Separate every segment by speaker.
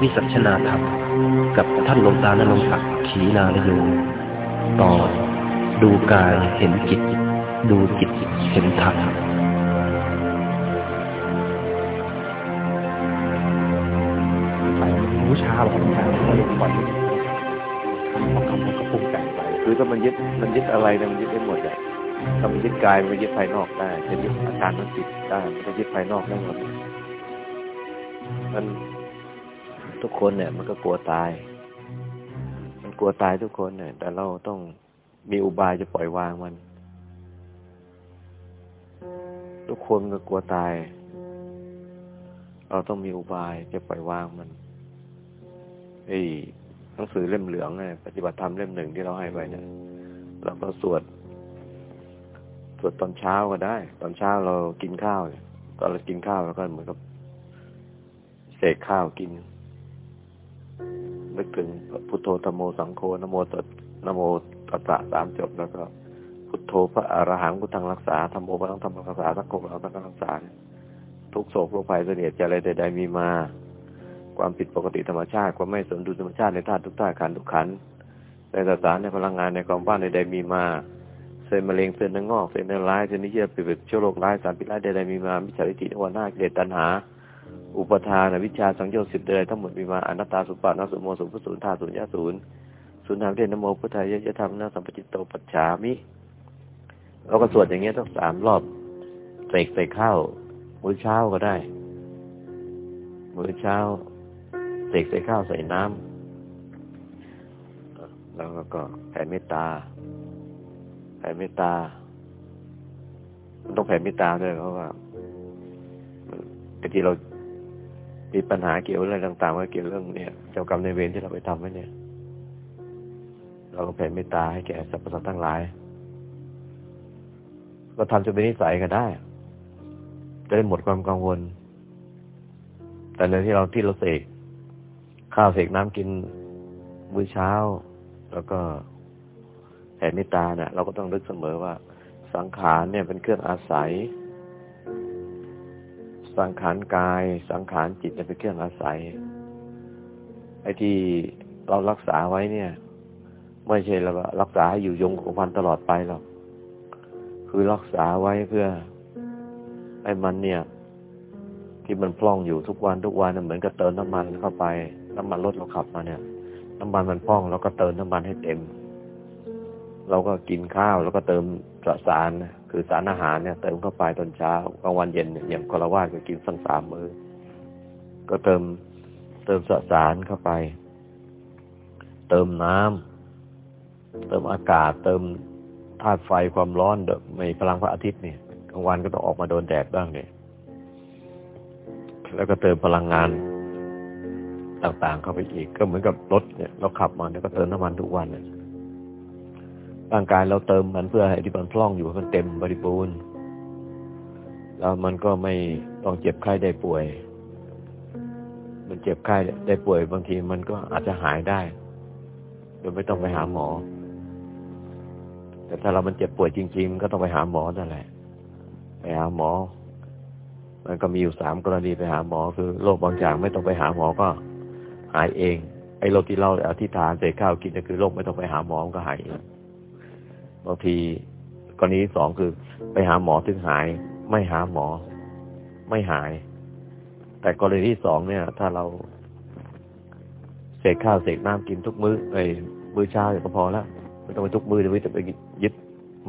Speaker 1: วิสัชนาธรรม กับท่านหลวงตานรงศักดิ์ขีนาลโยตอนดูกายเห็นจิต ดูจิตเห็นธรรม
Speaker 2: รู้ชาหรอกชาแล้วลงวันพอคำมันก็ปรุงแต่งไป
Speaker 3: คือถ้ามันยึดมันยึดอะไรเนี่ยมันยึดได้หมดเลยถ้ามันยึดกายมันยึดภายนอกได้จะยึดอาการมันจิตได้มันจะยึดภายนอกได้หมดมัน ทุกคนเนี่ย มันก็กลัวตาย มันกลัวตายทุกคนเนี่ย แต่เราต้องมีอุบายจะปล่อยวางมัน ทุกคนก็กลัวตาย เราต้องมีอุบายจะปล่อยวางมันไอ้หนังสือเล่มเหลืองเนี่ยปฏิบัติธรรมเล่มหนึ่งที่เราให้ไปเนี่ยเราก็สวดสวดตอนเช้าก็ได้ ตอนเช้าเรากินข้าวตอนเรากินข้าวเราก็เหมือนกับเสกข้าวกิน นึกถึงพุทโธธรรมโมสังโฆนโมตัสนโมตัสสะสามจบแล้วก็ พุทโธพระอรหังพุทธังรักษาธรรมโมพระทังธรรมรักษาสังโฆพระทังรักษา ทุกโศกโรคภัยเสนียดจะอะไรใดๆมีมา ความผิดปกติธรรมชาติ ความไม่สมดุลธรรมชาติในธาตุทุกธาตุขันทุกขันในสสารในพลังงานในความว่างใดๆมีมาเซลล์มะเร็งเซลล์เนื้องอกเซลล์เนื้อร้ายเซลล์นิเยื่อปิดเชื้อโรคร้ายสารพิษร้ายใดๆมีมามิจฉาทิฏฐิทวารหน้ากิเลตัณหา อุปทานวิชาสังโยชน์สิบใดๆทั้งหมดมีมาอนัตตาสุปานาสุโมสุภสุนธาสุญญาศูนสุนทามเทนโมพุทธายะธรรมนาสัมปจิตโตปัจฉามิเราก็สวดอย่างเงี้ยต้องสามรอบเสกใส่ข้าวมื้อเช้าก็ได้มื้อเช้าเสกใส่ข้าวใส่น้ำแล้วก็แผ่เมตตาแผ่เมตตามันต้องแผ่เมตตาด้วยเพราะว่าบางทีเรา มีปัญหาเกี่ยวอะไรต่างๆว่าเกี่ยวเรื่องเนี่ยเจ้ากรรมในเวรที่เราไปทำไว้เนี่ย เราก็แผ่เมตตาให้แก่สรรพสัตว์ทั้งหลายเราทำจนเป็นนิสัยก็ได้ จะได้หมดความกังวล แต่ในที่เราที่เราเสกข้าวเสกน้ำกินมื้อเช้า แล้วก็แผ่เมตตาเนี่ยเราก็ต้องนึกเสมอว่าสังขารเนี่ยเป็นเครื่องอาศัย สังขารกาย สังขารจิตเนี่ยเป็นเครื่องอาศัย ไอ้ที่เรารักษาไว้เนี่ย ไม่ใช่เรารักษาให้อยู่ยงคงพันตลอดไปหรอก คือรักษาไว้เพื่อให้มันเนี่ย ที่มันพล่องอยู่ทุกวันทุกวันเหมือนกับเติมน้ำมันเข้าไปน้ำมันรถเราขับมาเนี่ย น้ำมันมันพร่องเราก็เติมน้ำมันให้เต็ม เราก็กินข้าวแล้วก็เติมสสาร คือสารอาหารเนี่ยเติมเข้าไปตอนเช้ากลางวันเย็นเนี่ยอย่างกรวาดก็กินสั่งสามมือ้อก็เติมเติมสสารเข้าไป เติมน้ำเติมอากาศ เติมธาตุไฟความร้อนไม่พลังพระอาทิตย์เนี่ยกลางวันก็ต้องออกมาโดนแดดบ้างเนี่ยแล้วก็เติมพลังงานต่างๆเข้าไปอีกก็เหมือนกับรถเนี่ยเราขับมาเนี่ยก็เติมน้ำมันทุกวันเนี่ย ร่างกายเราเติมมันเพื่อให้ที่มันพล่องอยู่มันเต็มบริบูรณ์ แล้วมันก็ไม่ต้องเจ็บไข้ได้ป่วย มันเจ็บไข้ได้ป่วย บางทีมันก็อาจจะหายได้ โดยไม่ต้องไปหาหมอ แต่ถ้าเรามันเจ็บป่วยจริง ๆ ก็ต้องไปหาหมอนั่นแหละ ไปหาหมอ มันก็มีอยู่สามกรณีไปหาหมอ คือโรคบางอย่างไม่ต้องไปหาหมอก็หายเอง ไอ้โรคที่เราอธิษฐานเสกข้าวกินก็คือโรคไม่ต้องไปหาหมอมก็หายเอง บางทีกรณีสองคือ ไปหาหมอถึงหาย ไม่หาหมอ ไม่หาย แต่กรณีที่สองเนี่ย ถ้าเราเสกข้าวเสกน้ำกินทุกมือ้อไอ้มื้อเช้าก็พอแล้วไม่ต้องไปทุกมือ้อจะไม่จะไปยึด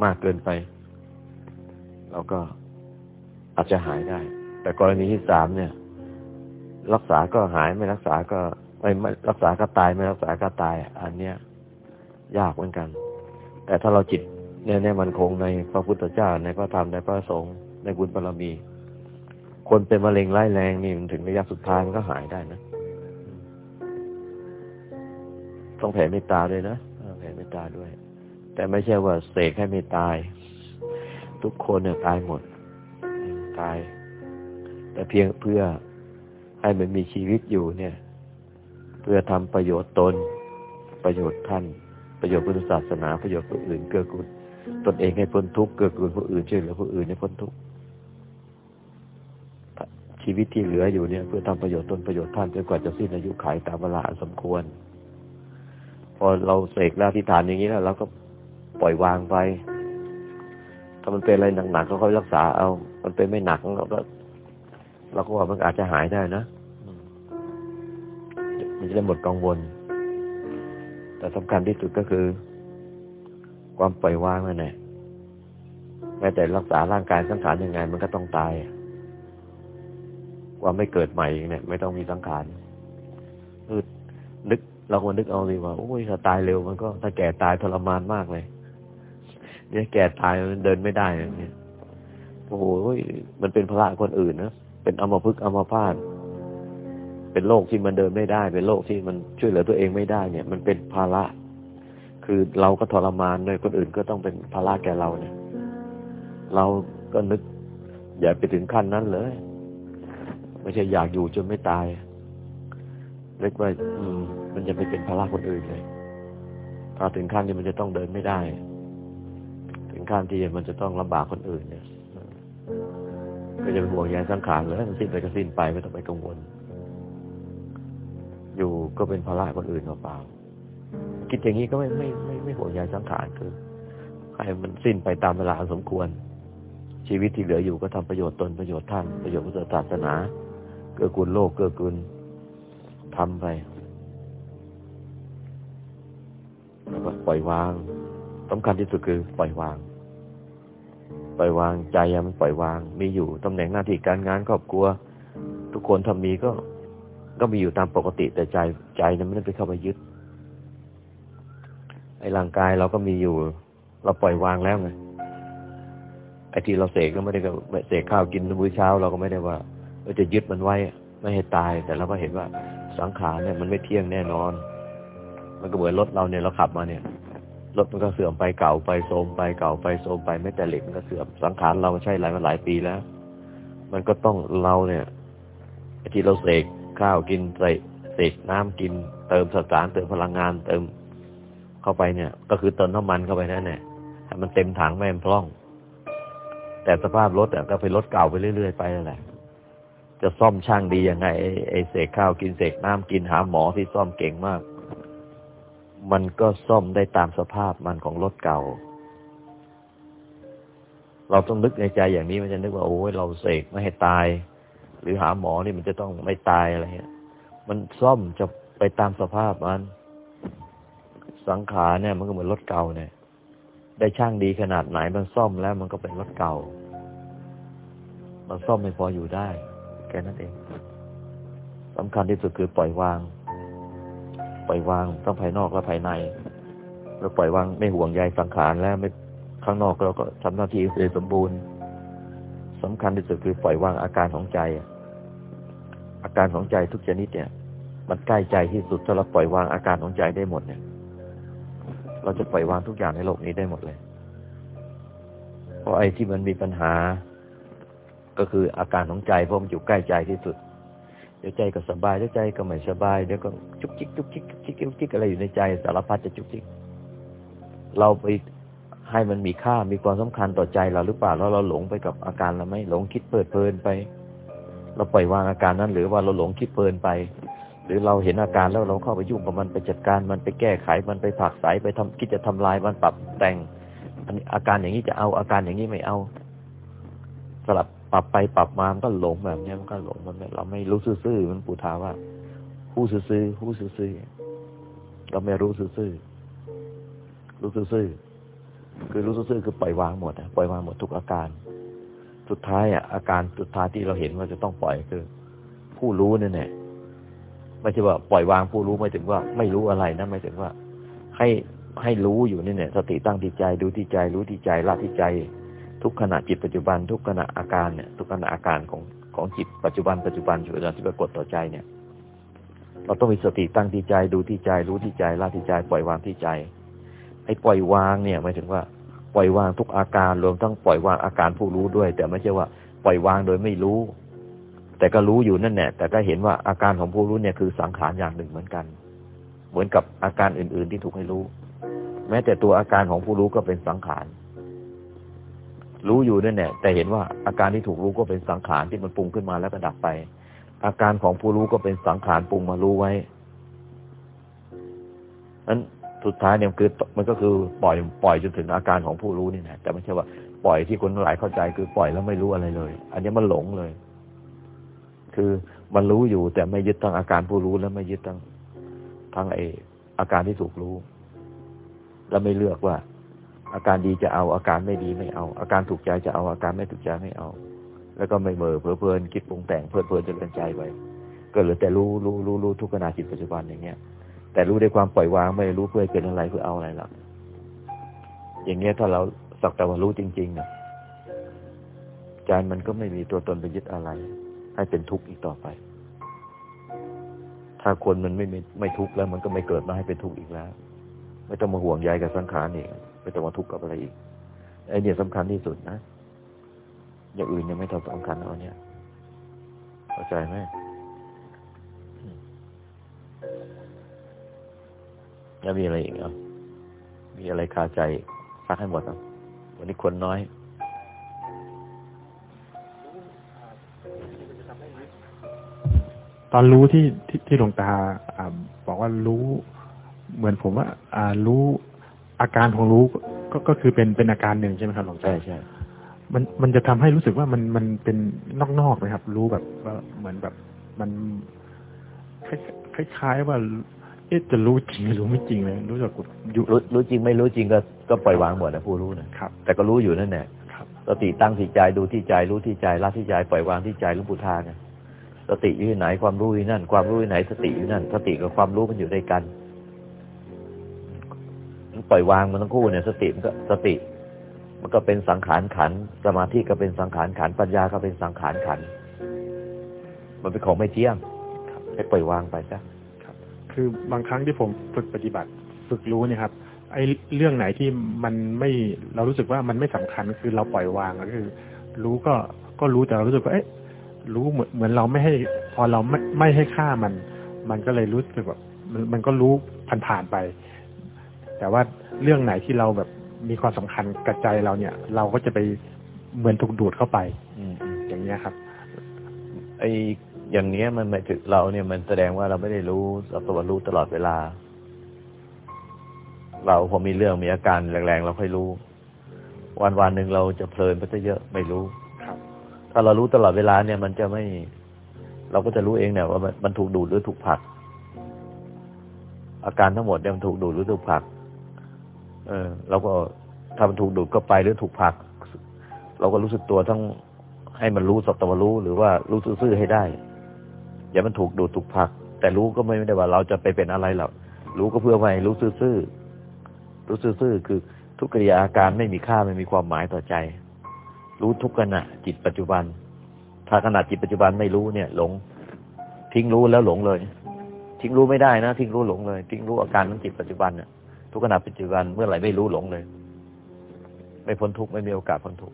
Speaker 3: มากเกินไป เราก็อาจจะหายได้ แต่กรณีที่สามเนี่ย รักษาก็หายไม่รักษาก็ไม่ไม่รักษาก็ตายไม่รักษาก็ตาย อันเนี้ย ยากเหมือนกัน แต่ถ้าเราจิตเนี่ยเนี่ยมันคงในพระพุทธเจ้าในพระธรรมในพระสงฆ์ในบุญบารมี คนเป็นมะเร็งร้ายแรงนี่มันถึงระยะสุดท้ายมันก็หายได้นะต้องแผ่เมตตาด้วยนะแผ่เมตตาด้วย แต่ไม่ใช่ว่าเสกให้ไม่ตาย ทุกคนเนี่ยตายหมดตาย แต่เพียงเพื่อให้มันมีชีวิตอยู่เนี่ย เพื่อทำประโยชน์ตน ประโยชน์ท่าน ประโยชน์พุทธศาสนาประโยชน์ผู้อื่นเกื้อกูลตนเองให้พ้นทุกข์เกื้อกูลผู้อื่นช่วยเหลือผู้อื่นให้พ้นทุกข์ชีวิตที่เหลืออยู่เนี่ย เพื่อทำประโยชน์ตนประโยชน์ท่านจนกว่าจะสิ้นอายุขัยตามเวลาสมควร พอเราเสกแล้วที่ฐานอย่างนี้แล้วเราก็ปล่อยวางไป ถ้ามันเป็นอะไรหนักๆก็ค่อยรักษาเอา มันเป็นไม่หนักเราก็เราก็ว่ามันอาจจะหายได้นะมันจะได้หมดกังวล แต่สำคัญที่สุดก็คือ ความปล่อยวางนั่นแหละแม้แต่รักษาร่างกายสังขารยังไง มันก็ต้องตาย คว่าไม่เกิดใหม่เนี่ย ไม่ต้องมีสังขารคือนึกเราควรนึกเอาดีว่าโอ้ยถ้าตายเร็วมันก็ถ้าแก่ตายทรมานมากเลย เนี่ยแก่ตายมันเดินไม่ได้เนี่ยโอ้โหมันเป็นพระคนอื่นนะเป็นอมพึกอมพาต เป็นโรคที่มันเดินไม่ได้ เป็นโรคที่มันช่วยเหลือตัวเองไม่ได้เนี่ย มันเป็นภาระ คือเราก็ทรมานด้วยคนอื่นก็ต้องเป็นภาระแก่เราเนี่ย เราก็นึก อย่าไปถึงขั้นนั้นเลย ไม่ใช่อยากอยู่จนไม่ตายเรียกว่าอืม มันจะไปเป็นภาระคนอื่นเลยถ้าถึงขั้นที่มันจะต้องเดินไม่ได้ ถึงขั้นที่มันจะต้องลำบากคนอื่นเนี่ยก็จะเป็นห่วงใยสังขารเลยมันสิ้นไปก็สิ้นไปไม่ต้องไปกังวล อยู่ก็เป็นภาระคนอื่นเปล่าคิดอย่างนี้ก็ไม่ไม่ไม่ไม่ห่วงใยสังขารคือให้มันสิ้นไปตามเวลาสมควร ชีวิตที่เหลืออยู่ก็ทำประโยชน์ตนประโยชน์ท่าน ประโยชน์พุทธศาสนา เกื้อกูลโลกเกื้อกูลทำไปแล้วก็ปล่อยวางสำคัญที่สุดคือปล่อยวาง ปล่อยวางใจมันปล่อยวาง มีอยู่ตำแหน่งหน้าที่การงานครอบครัว ทุกคนทำมีก็ ก็มีอยู่ตามปกติแต่ใจใจนั้นไม่ได้ไปเข้าไปยึด ไอ้ร่างกายเราก็มีอยู่ เราปล่อยวางแล้วไงไอ้ที่เราเสกก็ไม่ได้ก็เสกข้าวกินมื้อเช้า เราก็ไม่ได้ว่าเราจะยึดมันไว้ไม่ให้ตาย แต่เราก็เห็นว่าสังขารเนี่ยมันไม่เที่ยงแน่นอน มันก็เหมือนรถเราเนี่ยเราขับมาเนี่ยรถมันก็เสื่อมไปเก่าไปโทมไปเก่าไปโทมไปไม่แต่เหล็กมันก็เสื่อมสังขารเราใช้หลายมาหลายปีแล้ว มันก็ต้องเราเนี่ยไอ้ที่เราเสก ข้าวกินใส่เสกน้ำกิน เติมสารเติมพลังงานเติมเข้าไปเนี่ย ก็คือเติมน้ำมันเข้าไปนั่นแหละให้มันเต็มถังแม่มพร่อง แต่สภาพรถอะก็เป็นรถเก่าไปเรื่อยๆไปนั่นแหละจะซ่อมช่างดียังไงไอ้เสกข้าวกินเสกน้ำกินหาหมอที่ซ่อมเก่งมาก มันก็ซ่อมได้ตามสภาพมันของรถเก่า เราต้องนึกในใจอย่างนี้มันจะนึกว่าโอ้ยเราเสกไม่ให้ตาย หรือหาหมอนี่มันจะต้องไม่ตายอะไรเงี้ย มันซ่อมจะไปตามสภาพมัน สังขารเนี่ย มันก็เหมือนรถเก่าเนี่ย ได้ช่างดีขนาดไหนมันซ่อมแล้วมันก็เป็นรถเก่า มันซ่อมไม่พออยู่ได้ แค่นั้นเองสำคัญที่สุดคือปล่อยวาง ปล่อยวางทั้งภายนอกและภายในเราปล่อยวางไม่ห่วงใยสังขารแล้วไม่ข้างนอกเราก็ทำหน้าที่โดยสมบูรณ์สำคัญที่สุดคือปล่อยวางอาการของใจ การของใจทุกชนิดเนี่ย มันใกล้ใจที่สุดถ้าเราปล่อยวางอาการของใจได้หมดเนี่ย เราจะปล่อยวางทุกอย่างในโลกนี้ได้หมดเลย เพราะไอ้ที่มันมีปัญหา ก็คืออาการของใจเพราะมันอยู่ใกล้ใจที่สุดเดี๋ยวใจก็สบายเดี๋ยวใจก็ไม่สบายเดี๋ยวก็จุกจิกจุกจิกจุกจิกจุกจิกอะไรอยู่ในใจสารพัดจะจุกจิก เราไปให้มันมีค่ามีความสำคัญต่อใจเราหรือเปล่าแล้วเราหลงไปกับอาการเราไหมหลงคิดเปิดเพลินไป เราปล่อยวางอาการนั้น หรือว่าเราหลงคิดเพลินไป หรือเราเห็นอาการแล้วเราเข้าไปยุ่งกับมันไปจัดการมันไปแก้ไขมันไปผักใสไปทำคิดจะทำลายมันปรับแต่งอาการอย่างนี้จะเอาอาการอย่างนี้ไม่เอา สลับปรับไปปรับมามันก็หลงแบบนี้มันก็หลงมันเราไม่รู้ซื่อๆมันปูทาว่าผู้ซื่อๆผู้ซื่อๆเราไม่รู้ซื่อๆรู้ซื่อๆคือรู้ซื่อๆคือปล่อยวางหมดปล่อยวางหมดทุกอาการ สุดท้ายอะอาการสุดท้ายที่เราเห็นว่าจะต้องปล่อยคือ ผู้รู้นี่แน่ไม่ใช่ว่าปล่อยวางผู้รู้ไม่ถึงว่า ไม่รู้อะไรนะไม่ถึงว่า ให้ให้รู้อยู่นี่เนี่ย สติตั้งที่ใจดูที่ใจ รู้ที่ใจละที่ใจ ทุกขณะจิตปัจจุบัน ทุกขณะอาการเนี่ย ทุกขณะอาการของของจิตปัจจุบันปัจจุบันเวลาที่ปรากฏต่อใจเนี่ย เราต้องมีสติตั้งที่ใจดูที่ใจ รู้ที่ใจละที่ใจ ปล่อยวางที่ใจไอ้ปล่อยวางเนี่ยหมายถึงว่า ปล่อยวางทุกอาการรวมทั้งปล่อยวางอาการผู้รู้ด้วย แต่ไม่ใช่ว่าปล่อยวางโดยไม่รู้ แต่ก็รู้อยู่นั่นแหละแต่ก็เห็นว่าอาการของผู้รู้เนี่ยคือสังขารอย่างหนึ่งเหมือนกัน เหมือนกับอาการอื่น ๆที่ถูกให้รู้ แม้แต่ตัวอาการของผู้รู้ก็เป็นสังขารรู้อยู่นั่นแหละแต่เห็นว่าอาการที่ถูกรู้ก็เป็นสังขารที่มันปรุงขึ้นมาแล้วก็ดับไป อาการของผู้รู้ก็เป็นสังขารปรุงมารู้ไว้นั้น สุดท้ายเนี่ยคือมันก็คือปล่อยปล่อยจนถึงอาการของผู้รู้นี่แหละแต่ไม่ใช่ว่าปล่อยที่คนหลายเข้าใจคือปล่อยแล้วไม่รู้อะไรเลย อันนี้มันหลงเลย คือมันรู้อยู่แต่ไม่ยึดทั้งอาการผู้รู้แล้วไม่ยึดทั้งทั้งไออาการที่ถูกรู้ แล้วไม่เลือกว่า อาการดีจะเอาอาการไม่ดีไม่เอา อาการถูกใจจะเอาอาการไม่ถูกใจไม่เอา แล้วก็ไม่เมอเพลิเพลินคิดปรุงแต่งเพลิดเพลินจนเกินใจไปก็เหลือแต่รู้รู้รู้รู้ทุกขณะจิตปัจจุบันอย่างเงี้ย แต่รู้ด้วยความปล่อยวางไม่รู้เพื่อเป็นอะไรเพื่อเอาอะไรหรอกอย่างเงี้ยถ้าเราสักแต่ว่ารู้จริงๆเนี่ยใจมันก็ไม่มีตัวตนไปยึดอะไร ให้เป็นทุกข์อีกต่อไป ถ้าคนมันไม่ไม่ทุกข์แล้ว มันก็ไม่เกิดมาให้เป็นทุกข์อีกแล้ว ไม่ต้องมาห่วงใยกับสังขารอีกไม่ต้องมาทุกข์กับอะไรอีกไอ้เนี่ยสำคัญที่สุดนะอย่างอื่นยังไม่เท่าสำคัญเอาเนี่ยเข้าใจไหม แล้วมีอะไรอีกอะมีอะไรคาใจซักให้หมดอะวันนี้คนน้อย
Speaker 2: ตอนรู้ที่ที่ที่หลวงตาอ่าบอกว่ารู้ เหมือนผมว่า อ่ารู้อาการของรู้ก็ก็คือเป็นเป็นอาการหนึ่งใช่ไหมครับหลวงตา
Speaker 3: ใช่ใช่
Speaker 2: มันมันจะทำให้รู้สึกว่ามันมันเป็นนอกๆไหมครับ รู้แบบว่าเหมือนแบบมันคล้ายคล้ายๆว่า เอ๊ะจะรู้จริงหรือรู้ไม่จริงเลยรู้สึกอยู่
Speaker 3: รู้รู้จริงไม่รู้จริงก็ก็ปล่อยวางหมดนะผู้รู้นะครับ แต่ก็รู้อยู่นั่นแหละ
Speaker 2: ครับ
Speaker 3: สติตั้งที่ใจดูที่ใจรู้ที่ใจละที่ใจปล่อยวางที่ใจหลุงปู่ทาเนี่ยสติอยู่ที่ไหนความรู้อยู่นั่น ความรู้อยู่ไหน สติอยู่นั่น สติกับความรู้มันอยู่ด้วยกันมันปล่อยวางมันทั้งคู่เนี่ย สติมันก็สติ มันก็เป็นสังขารขันธ์สมาธิก็เป็นสังขารขันธ์ปัญญาก็เป็นสังขารขันธ์มันเป็นของไม่เที่ยงให้ปล่อยวางไปซะ
Speaker 2: คือบางครั้งที่ผมฝึกปฏิบัติฝึกรู้เนี่ยครับ ไอ้เรื่องไหนที่มันไม่เรารู้สึกว่ามันไม่สำคัญคือเราปล่อยวางก็คือ รู้ก็ก็รู้แต่เรารู้สึกว่าเอ๊ะรู้เหมือนเหมือนเราไม่ให้ พอเราไม่ไม่ให้ค่ามัน มันก็เลยรู้สึกแบบมันมันก็รู้ผ่านๆไป แต่ว่าเรื่องไหนที่เราแบบมีความสำคัญกับใจเราเนี่ย เราก็จะไปเหมือนถูกดูดเข้าไป
Speaker 3: อืมอืม
Speaker 2: อย่างเงี้ยครับ
Speaker 3: ไอ อย่างเนี้ยมันหมายถึงเราเนี่ยมันแสดงว่าเราไม่ได้รู้สัตวรู้ตลอดเวลา เราพอมีเรื่องมีอาการแรงๆเราค่อยรู้ วันวันหนึ่งเราจะเพลินไปซะเยอะไม่รู้
Speaker 2: ครับ
Speaker 3: ถ้าเรารู้ตลอดเวลาเนี่ย มันจะไม่ เราก็จะรู้เองเนี่ยว่ามันมันถูกดูดหรือถูกผลัก อาการทั้งหมดเนี่ยมันถูกดูดหรือถูกผลัก เออเราก็ถ้ามันถูกดูดก็ไปหรือถูกผลัก เราก็รู้สึกตัวทั้งให้มันรู้สัตวรู้หรือว่ารู้ซื่อๆให้ได้ อย่ามันถูกดูดถูกผลัก แต่รู้ก็ไม่ได้ว่า เราจะไปเป็นอะไรหรอกรู้ก็เพื่อไว้รู้ซื่อๆรู้ซื่อๆคือทุกกิริยาอาการไม่มีค่าไม่มีความหมายต่อใจ รู้ทุกขณะจิตปัจจุบัน ถ้าขณะจิตปัจจุบันไม่รู้เนี่ย หลง ทิ้งรู้แล้วหลงเลย ทิ้งรู้ไม่ได้นะทิ้งรู้หลงเลย ทิ้งรู้อาการของจิตปัจจุบันเนี่ยทุกขณะปัจจุบันเมื่อไหร่ไม่รู้หลงเลย ไม่พ้นทุกไม่มีโอกาสพ้นทุก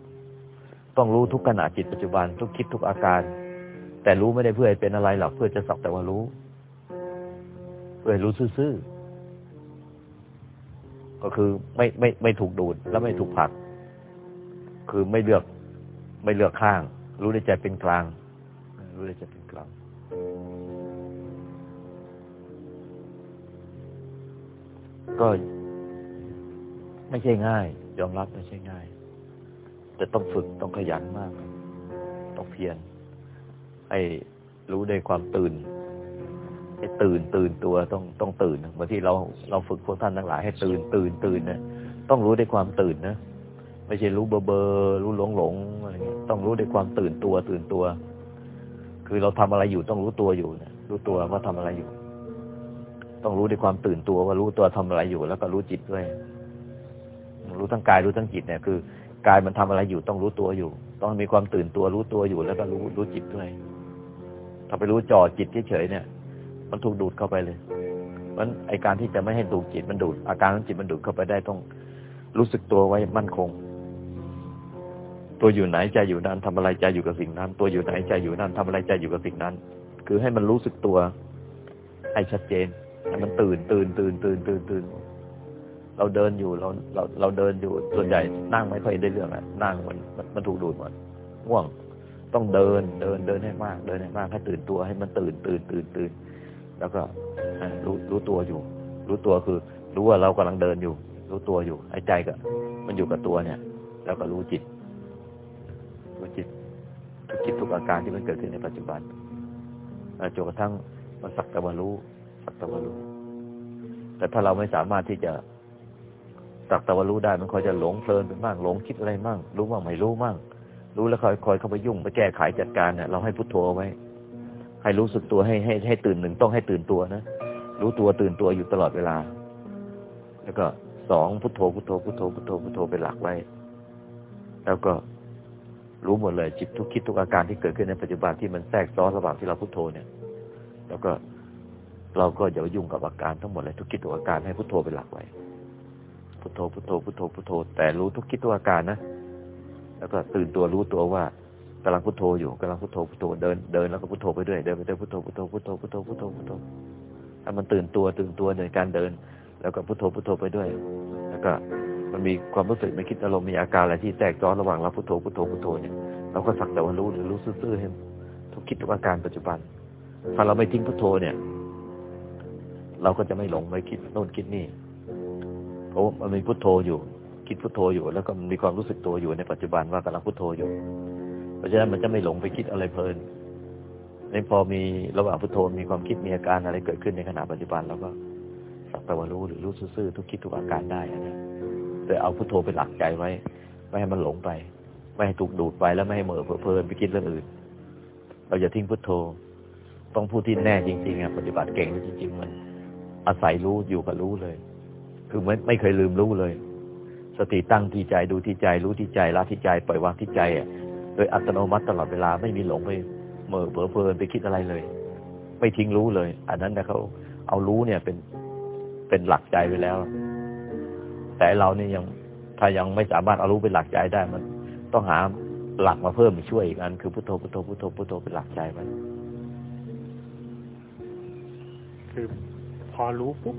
Speaker 3: ต้องรู้ทุกขณะจิตปัจจุบัน ทุกคิดทุกอาการ แต่รู้ไม่ได้เพื่อให้เป็นอะไรหรอกเพื่อจะสักแต่ว่ารู้ เพื่อรู้ซื่อๆก็คือไม่ไม่ไม่ถูกดูดแล้วไม่ถูกผลัก คือไม่เลือกไม่เลือกข้าง รู้ในใจเป็นกลาง รู้ในใจเป็นกลางก็ไม่ใช่ง่าย ยอมรับไม่ใช่ง่าย แต่ต้องฝึกต้องขยันมาก ต้องเพียร ให้รู้ในความตื่นให้ตื่นตื่นตัวต้องต้องตื่นเหมือนที่เราเราฝึกพวกท่านทั้งหลายให้ตื่นตื่นตื่นนะต้องรู้ในความตื่นนะไม่ใช่รู้เบอร์เบอร์รู้หลงหลงอะไรเงี้ยต้องรู้ในความตื่นตัวตื่นตัว คือเราทำอะไรอยู่ต้องรู้ตัวอยู่นะรู้ตัวว่าทำอะไรอยู่ ต้องรู้ในความตื่นตัวว่ารู้ตัวทำอะไรอยู่ แล้วก็รู้จิตด้วยรู้ทั้งกายรู้ทั้งจิตเนี่ยคือกายมันทำอะไรอยู่ต้องรู้ตัวอยู่ ต้องมีความตื่นตัวรู้ตัวอยู่แล้วก็รู้รู้จิตด้วย ถ้าไปรู้จ่อจิตเฉยๆเนี่ย มันถูกดูดเข้าไปเลยมันไอการที่จะไม่ให้ถูกจิตมันดูด อาการของจิตมันดูดเข้าไปได้ต้องรู้สึกตัวไว้มั่นคง ตัวอยู่ไหนใจอยู่นั่นทำอะไรใจอยู่กับสิ่งนั้น ตัวอยู่ไหนใจอยู่นั่นทำอะไรใจอยู่กับสิ่งนั้น คือให้มันรู้สึกตัว ให้ชัดเจนให้มันตื่นตื่นตื่นตื่นตื่นตื่นเราเราเดินอยู่เราเราเราเดินอยู่ส่วนใหญ่นั่งไม่ค่อยได้เรื่องอะนั่งมันมันถูกดูดหมดง่วง ต้องเดินเดินเดินให้มาก เดินให้มากให้ตื่นตัวให้มันตื่นตื่นตื่นตื่นแล้วก็รู้รู้ตัวอยู่ รู้ตัวคือ รู้ว่าเรากำลังเดินอยู่ รู้ตัวอยู่หายใจก็ มันอยู่กับตัวเนี่ย แล้วก็รู้จิตรู้จิตทุกจิตทุกอาการที่มันเกิดขึ้นในปัจจุบันจนกระทั่งมันสักต่ว่ารู้สักต่ว่ารู้ แต่ถ้าเราไม่สามารถที่จะสักต่ว่ารู้ได้มันคอยจะหลงเพลินไปมากหลงคิดอะไรมั่งรู้มั่งไม่รู้มั่ง รู้แล้วคอยคอยเข้าไปยุ่งไปแก้ไขจัดการเนี่ยเราให้พุทโธไว้ ให้รู้สึกตัวให้ให้ให้ตื่นหนึ่งต้องให้ตื่นตัวนะรู้ตัวตื่นตัวอยู่ตลอดเวลา แล้วก็สองพุทโธพุทโธพุทโธพุทโธพุทโธเป็นหลักไว้ แล้วก็รู้หมดเลย จิตทุกคิดทุกอาการที่เกิดขึ้นในปัจจุบันที่มันแทรกซ้อนระหว่างที่เราพุทโธเนี่ย แล้วก็เราก็อย่ายุ่งกับอาการทั้งหมดเลยทุกคิดทุกอาการให้พุทโธเป็นหลักไว้พุทโธพุทโธพุทโธพุทโธแต่รู้ทุกคิดทุกอาการนะ แล้วก็ตื่นตัวรู้ตัวว่ากำลังพุทโธอยู่กำลังพุทโธพุทโธเดินเดินแล้วก็พุทโธไปด้วยเดินไปด้วยพุทโธพุทโธพุทโธพุทโธพุทโธพุทโธถ้ามันตื่นตัวตื่นตัวในการเดิน แล้วก็พุทโธพุทโธไปด้วย แล้วก็มันมีความรู้สึกไม่คิดอารมณ์มีอาการอะไรที่แทรกซ้อนระหว่างเราพุทโธพุทโธพุทโธเนี่ยเราก็สักแต่ว่ารู้หรือรู้ซื่อๆให้ทุกคิดทุกอาการปัจจุบัน ถ้าเราไม่ทิ้งพุทโธเนี่ย เราก็จะไม่หลงไปคิดโน่นคิดนี่เพราะมันมีพุทโธอยู่ คิดพุทโธอยู่ แล้วก็มีความรู้สึกตัวอยู่ในปัจจุบันว่ากำลังพุทโธอยู่ เพราะฉะนั้นมันจะไม่หลงไปคิดอะไรเพลินในพอมีระหว่างพุทโธมีความคิดมีอาการอะไรเกิดขึ้นในขณะปัจจุบันเราก็สักแต่ว่ารู้หรือรู้ซื่อๆทุกคิดทุกอาการได้อันนี้โดยเอาพุทโธเป็นหลักใจไว้ ไม่ให้มันหลงไป ไม่ให้ถูกดูดไปแล้วไม่ให้เหม่อเพลินไปคิดเรื่องอื่น เราอย่าทิ้งพุทโธ ต้องพูดที่แน่จริงๆอะปฏิบัติเก่งจริง ๆ มันอาศัยรู้อยู่กับรู้เลย คือไม่ไม่เคยลืมรู้เลย สติตั้งที่ใจดูที่ใจ รู้ที่ใจละที่ใจ ปล่อยวางที่ใจอะโดยอัตโนมัติตลอดเวลาไม่มีหลงไปเมื่อเผลอเพลินไปคิดอะไรเลย ไม่ทิ้งรู้เลย อันนั้นนะเขาเอารู้เนี่ยเป็นเป็นหลักใจไปแล้ว แต่เราเนี่ยยังถ้ายังไม่สามารถเอารู้เป็นหลักใจได้มัน ต้องหาหลักมาเพิ่มช่วยอีกอันคือพุทโธพุทโธพุทโธพุทโธเป็นหลักใจมัน
Speaker 2: คือพอรู้ปุ๊บ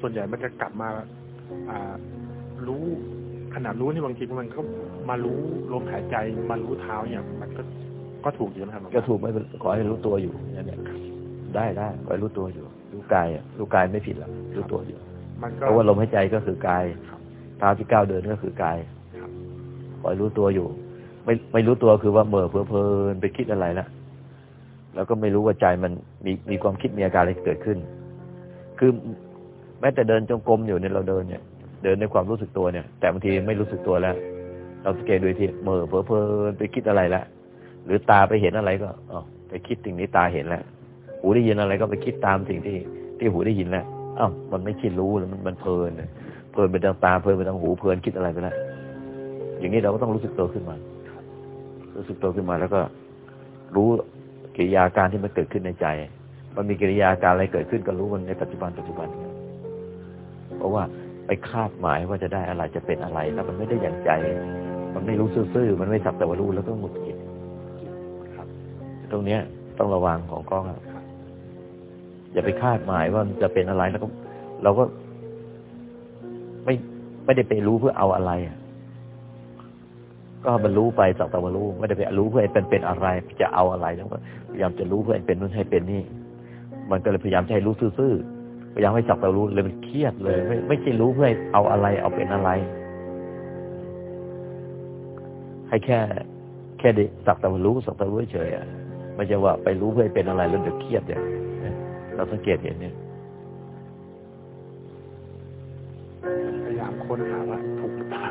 Speaker 2: ส่วนใหญ่มันจะกลับมา อ่า รู้ขนาดรู้นี่บางทีมันก็มารู้ลมหายใจมารู้เท้าเนี่ยมันก็ก็ถูกอยู่นะครับ
Speaker 3: ก็ถูกไม่ขอให้รู้ตัวอยู่นั่นแหละได้ได้ขอให้รู้ตัวอยู่รู้กายอะรู้กายไม่ผิดหรอกรู้ตัวอยู่
Speaker 2: มันก็
Speaker 3: เพราะว่าลมหายใจก็คือกายเท้าที่ก้าวเดินก็คือกายขอให้รู้ตัวอยู่ ไม่ไม่รู้ตัวคือว่าเมื่อเพลิเพลินไปคิดอะไรละแล้วก็ไม่รู้ว่าใจมันมีมีความคิดมีอาการอะไรเกิดขึ้น คือแม้แต่เดินจงกรมอยู่เนี่ยเราเดินเนี่ย เดินในความรู้สึกตัวเนี่ย แต่บางทีไม่รู้สึกตัวแล้ว เราสังเกตดูทีเมื่อเพลเพลินไปคิดอะไรละหรือตาไปเห็นอะไรก็อ๋อไปคิดสิ่งนี้ตาเห็นแล้วหูได้ยินอะไรก็ไปคิดตามสิ่งที่ ที่หูได้ยินแล้วอ้าวมันไม่คิดรู้แล้วมันมันเพลินเพลินไปทางตาเพลินไปทางหูเพลินคิดอะไรไปแล้วอย่างนี้เราก็ต้องรู้สึกตัวขึ้นมา รู้สึกตัวขึ้นมาแล้วก็ รู้กิริยาการที่มันเกิดขึ้นในใจ มันมีกิริยาการอะไรเกิดขึ้นก็รู้มันในปัจจุบันปัจจุบัน เพราะว่า ไปคาดหมายว่าจะได้อะไรจะเป็นอะไร แล้วมันไม่ได้อย่างใจ มันไม่รู้ซื่อๆมันไม่สักแต่ว่ารู้แล้วก็หงุดหงิดตรงเนี้ยต้องระวังของกล้องอย่าไปคาดหมายว่าจะเป็นอะไรแล้วก็ เราก็ ไม่ไม่ได้ไปรู้เพื่อเอาอะไรก็มันรู้ไปสักแต่ว่ารู้ไม่ได้ไปรู้เพื่อเป็นเป็นอะไรจะเอาอะไรแล้วก็พยายามจะรู้เพื่อเป็นนู่นให้เป็นนี่ มันก็เลยพยายามจะให้รู้ซื่อๆ พยายามให้สักแต่รู้เลยมันเครียดเลย ไม่ไม่ใช่รู้เพื่อเอาอะไร เอาเป็นอะไร ให้แค่ แค่ดิสักแต่รู้สักแต่รู้เฉยอะไม่ใช่ว่าไปรู้เพื่อเป็นอะไรแล้วเดี๋ยวเครียดเนี่ยเราสังเกตเห็นเนี่ย
Speaker 2: พยายามค้นหาว่าถูกหรือเปล่า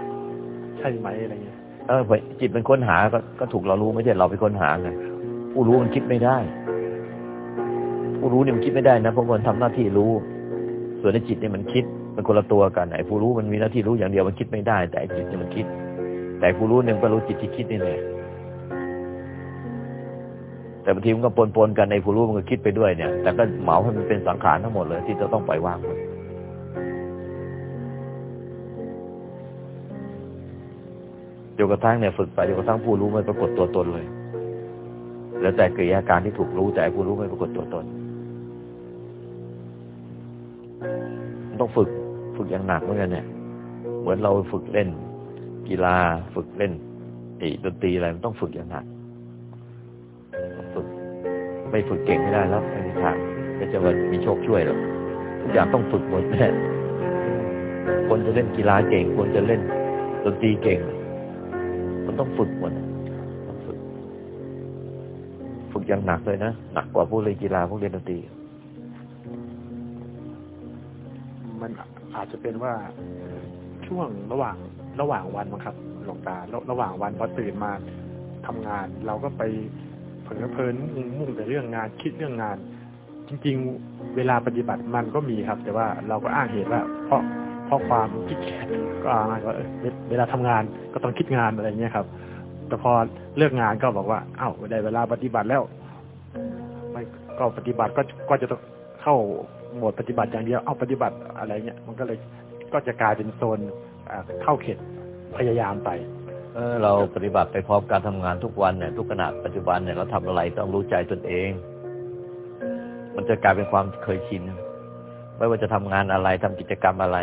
Speaker 2: ใช่ไหมอะไรเงี้ย
Speaker 3: เออจิตเป็นค้นหาก็ก็ถูกเรารู้ไม่ใช่เราไปค้นหาไงผู้รู้มันคิดไม่ได้ ผู้รู้เนี่ยมันคิดไม่ได้นะเพราะมันทำหน้าที่รู้ ส่วนในจิตเนี่ยมันคิดมันคนละตัวกันไอ้ผู้รู้มันมีหน้าที่รู้อย่างเดียวมันคิดไม่ได้ แต่จิตเนี่ยมันคิด แต่ผู้รู้เนี่ยก็รู้จิตที่คิดนี่แหละแต่บางทีมันก็ปนๆกันในผู้รู้มันก็คิดไปด้วยเนี่ย แต่ก็เหมาให้มันเป็นสังขารทั้งหมดเลย ที่จะต้องปล่อยวางหมดจนกระทั่งเนี่ยฝึกไปจนกระทั่งผู้รู้ไม่ปรากฏตัวตนเลย แล้วแต่กิริยาการที่ถูกรู้แต่ผู้รู้ไม่ปรากฏตัวตน ต้องฝึกฝึกอย่างหนักเหมือนกันเนี่ย เหมือนเราฝึกเล่น กีฬาฝึกเล่นไอ้ดนตรีอะไรมันต้องฝึกอย่างหนักฝึก ไม่ฝึกเก่งไม่ได้แล้วไม่มีทางไม่จะว่ามีโชคช่วยหรอกทุกอย่างต้องฝึกหมดแน่คนจะเล่นกีฬาเก่งคนจะเล่นดนตรีเก่ง มันต้องฝึกหมดฝึก ฝึกอย่างหนักเลยนะหนักกว่าพวกเล่นกีฬาพวกเล่นดนตรี
Speaker 2: อาจจะเป็นว่าช่วงระหว่างระหว่างวันมั้งครับ หลวงตาระระหว่างวันพอตื่นมาทำงาน เราก็ไปเพลินเพลินมุ่งแต่เรื่องงานคิดเรื่องงาน จริง ๆ เวลาปฏิบัติมันก็มีครับ แต่ว่าเราก็อ้างเหตุว่า เพราะเพราะความขี้เกียจก็อ้างว่าเออเวลาทำงานก็ต้องคิดงานอะไรเงี้ยครับ แต่พอเลิกงานก็บอกว่าอ้าวได้เวลาปฏิบัติแล้วมันก็ปฏิบัติก็ก็จะต้องเข้า หมดปฏิบัติอย่างเดียวเอาปฏิบัติอะไรเงี้ยมันก็เลยก็จะกลายเป็นโซนเข้าเข็ดพยายามไป
Speaker 3: เออเราปฏิบัติไปพร้อมการทำงานทุกวันเนี่ยทุกขณะปัจจุบันเนี่ยเราทำอะไรต้องรู้ใจตนเอง มันจะกลายเป็นความเคยชิน ไม่ว่าจะทำงานอะไรทำกิจกรรมอะไร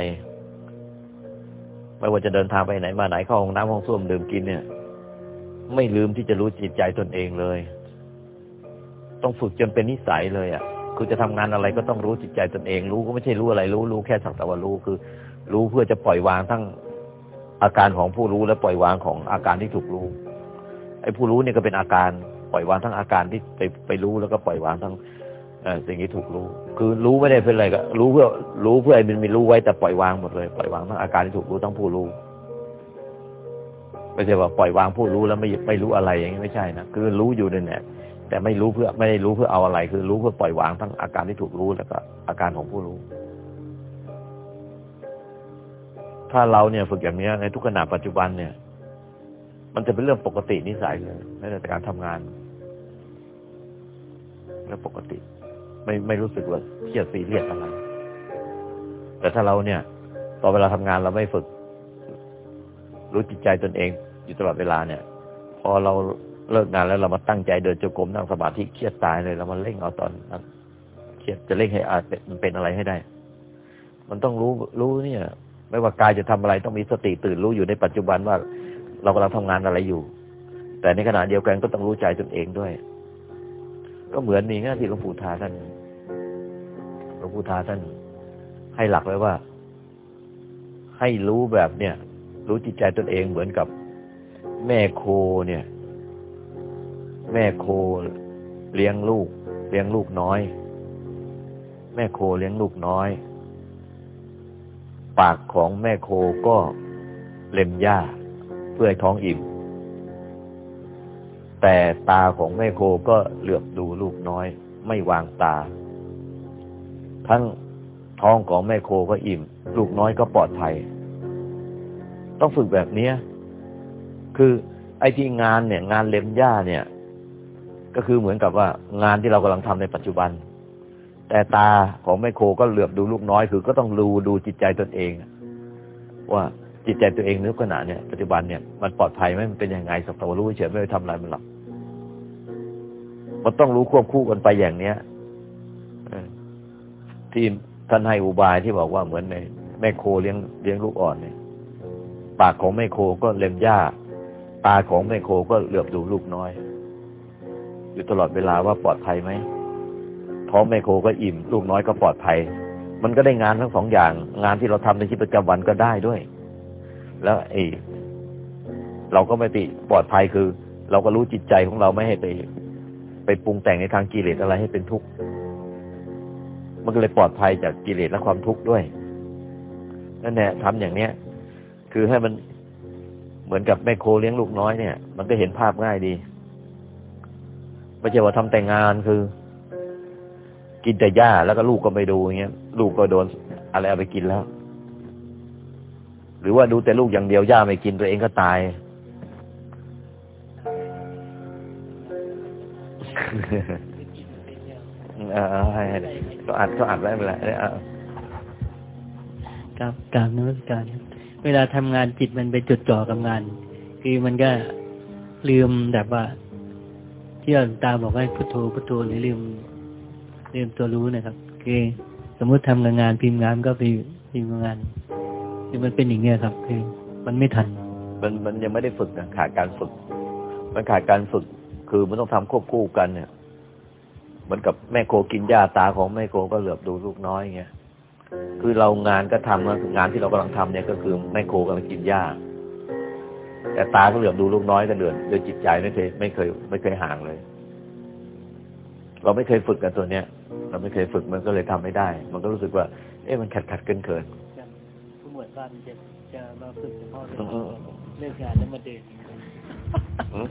Speaker 3: ไม่ว่าจะเดินทางไปไหนมาไหนเข้าห้องน้ำห้องส้วมดื่มกินเนี่ย ไม่ลืมที่จะรู้จิตใจตนเองเลย ต้องฝึกจนเป็นนิสัยเลยอะ คือจะทำงานอะไรก็ต้องรู้จิตใจตนเอง รู้ก็ไม่ใช่รู้อะไร รู้รู้แค่สักแต่ว่ารู้คือ รู้เพื่อจะปล่อยวางทั้งอาการของผู้รู้และปล่อยวางของอาการที่ถูกรู้ไอ้ผู้รู้เนี่ยก็เป็นอาการปล่อยวางทั้งอาการที่ไปไปรู้แล้วก็ปล่อยวางทั้งอสิ่งที่ถูกรู้ คือรู้ไม่ได้เป็นอะไรก็รู้เพื่อรู้เพื่อไอ้มันมีรู้ไว้แต่ปล่อยวางหมดเลยปล่อยวางทั้งอาการที่ถูกรู้ทั้งผู้รู้ไม่ใช่ว่าปล่อยวางผู้รู้แล้วไม่ไม่รู้อะไรอย่างนี้ไม่ใช่นะคือรู้อยู่เนี่ย แต่ไม่รู้เพื่อไม่ได้รู้เพื่อเอาอะไร คือรู้เพื่อปล่อยวางทั้งอาการที่ถูกรู้แล้วก็อาการของผู้รู้ ถ้าเราเนี่ยฝึกอย่างนี้ในทุกขณะปัจจุบันเนี่ย มันจะเป็นเรื่องปกตินิสัยเลยในการทำงานเรื่องปกติ ไม่ไม่รู้สึกว่าเครียดซีเรียสอะไรแต่ถ้าเราเนี่ยตอนเวลาทำงานเราไม่ฝึก รู้จิตใจตนเองอยู่ตลอดเวลาเนี่ย พอเรา เลิกงานแล้วเรามาตั้งใจเดินจงกรมนั่งสมาธิเครียดตายเลยเรามาเร่งเอาตอนนั้นเครียดจะเร่งให้อาจมันเป็นอะไรให้ได้ มันต้องรู้รู้เนี่ย ไม่ว่ากายจะทำอะไรต้องมีสติตื่นรู้อยู่ในปัจจุบันว่า เรากำลังทำงานอะไรอยู่ แต่ในขณะเดียวกันก็ต้องรู้ใจตนเองด้วย ก็เหมือนนี่นะที่หลวงปู่ทาท่านหลวงปู่ทาท่าน ให้หลักไว้ว่า ให้รู้แบบเนี่ย รู้จิตใจตนเองเหมือนกับแม่โคเนี่ย แม่โคเลี้ยงลูก เลี้ยงลูกน้อย แม่โคเลี้ยงลูกน้อย ปากของแม่โคก็เล็มหญ้าเพื่อท้องอิ่ม แต่ตาของแม่โคก็เหลือบดูลูกน้อย ไม่วางตา ทั้งท้องของแม่โคก็อิ่ม ลูกน้อยก็ปลอดภัย ต้องฝึกแบบนี้คือไอ้ที่งานเนี่ย งานเล็มหญ้าเนี่ย ก็คือเหมือนกับว่างานที่เรากำลังทำในปัจจุบัน แต่ตาของแม่โคก็เหลือบดูลูกน้อยคือก็ต้องดูดูจิตใจตนเอง ว่าจิตใจตัวเองนึกขณะเนี่ยปัจจุบันเนี่ยมันปลอดภัยไหมมันเป็นยังไงสักแต่ว่ารู้เฉยไม่ไปทำอะไรมันหรอกมันต้องรู้ควบคู่กันไปอย่างเนี้ยที่ท่านให้อุบายที่บอกว่าเหมือนในแม่โคเลี้ยงเลี้ยงลูกอ่อนเนี่ย ปากของแม่โคก็เล็มหญ้า ตาของแม่โคก็เหลือบดูลูกน้อย อยู่ตลอดเวลาว่าปลอดภัยไหมท้องแม่โคก็อิ่มลูกน้อยก็ปลอดภัย มันก็ได้งานทั้งสองอย่าง งานที่เราทำในชีวิตประจำวันก็ได้ด้วย แล้วไอ้เราก็ไม่ติปลอดภัยคือ เราก็รู้จิตใจของเราไม่ให้ไป ไปปรุงแต่งในทางกิเลสอะไรให้เป็นทุกข์มันก็เลยปลอดภัยจากกิเลสและความทุกข์ด้วยนั่นแหละทำอย่างเนี้ย คือให้มันเหมือนกับแม่โคเลี้ยงลูกน้อยเนี่ย มันก็เห็นภาพง่ายดี ไม่ใช่ว่าทำแต่งานคือ กินแต่หญ้าแล้วก็ลูกก็ไม่ดูอย่างเงี้ย ลูกก็โดนอะไรเอาไปกินแล้ว หรือว่าดูแต่ลูกอย่างเดียวหญ้าไม่กินตัวเองก็ตาย เออให้ให้ก็อัดก็อัดไว้ไม่เป็นไรเอา
Speaker 4: ครับกรารนมัสการครับเวลาทำงานจิตมันไปจดจ่อกับงาน คือมันก็ลืมแบบว่า ที่หลวงตาบอกให้พุทโธพุทโธหรือลืมลืมตัวรู้นะครับคือสมมุติทำงานงานพิมพ์งานก็ไปไปทีมงานคือมันเป็นอย่างเงี้ยครับ คือ มันไม่ทัน
Speaker 3: มันมันยังไม่ได้ฝึกนะขาดการฝึก มันขาดการฝึก คือมันต้องทำควบคู่กันเนี่ยเหมือนกับแม่โคกินหญ้าตาของแม่โคก็เหลือบดูลูกน้อยเงี้ยคือเรางานก็ทำงานที่เรากำลังทำเนี่ยก็คือแม่โคกำลังกินหญ้า แต่ตาก็เหลือบดูลูกน้อยกันเดือนโดยจิตใจไม่เคย ไม่เคย ไม่เคยห่างเลย เราไม่เคยฝึกกันตัวเนี้ย เราไม่เคยฝึกมันก็เลยทำไม่ได้ มันก็รู้สึกว่า เอ๊ะมันขัดขัดเกินเกิน
Speaker 4: ผู้หมวดบ้านจะจะมาฝึกเฉพาะ
Speaker 3: อืมอืม
Speaker 4: เรื่องงานแล้วมาเดิน
Speaker 3: อืม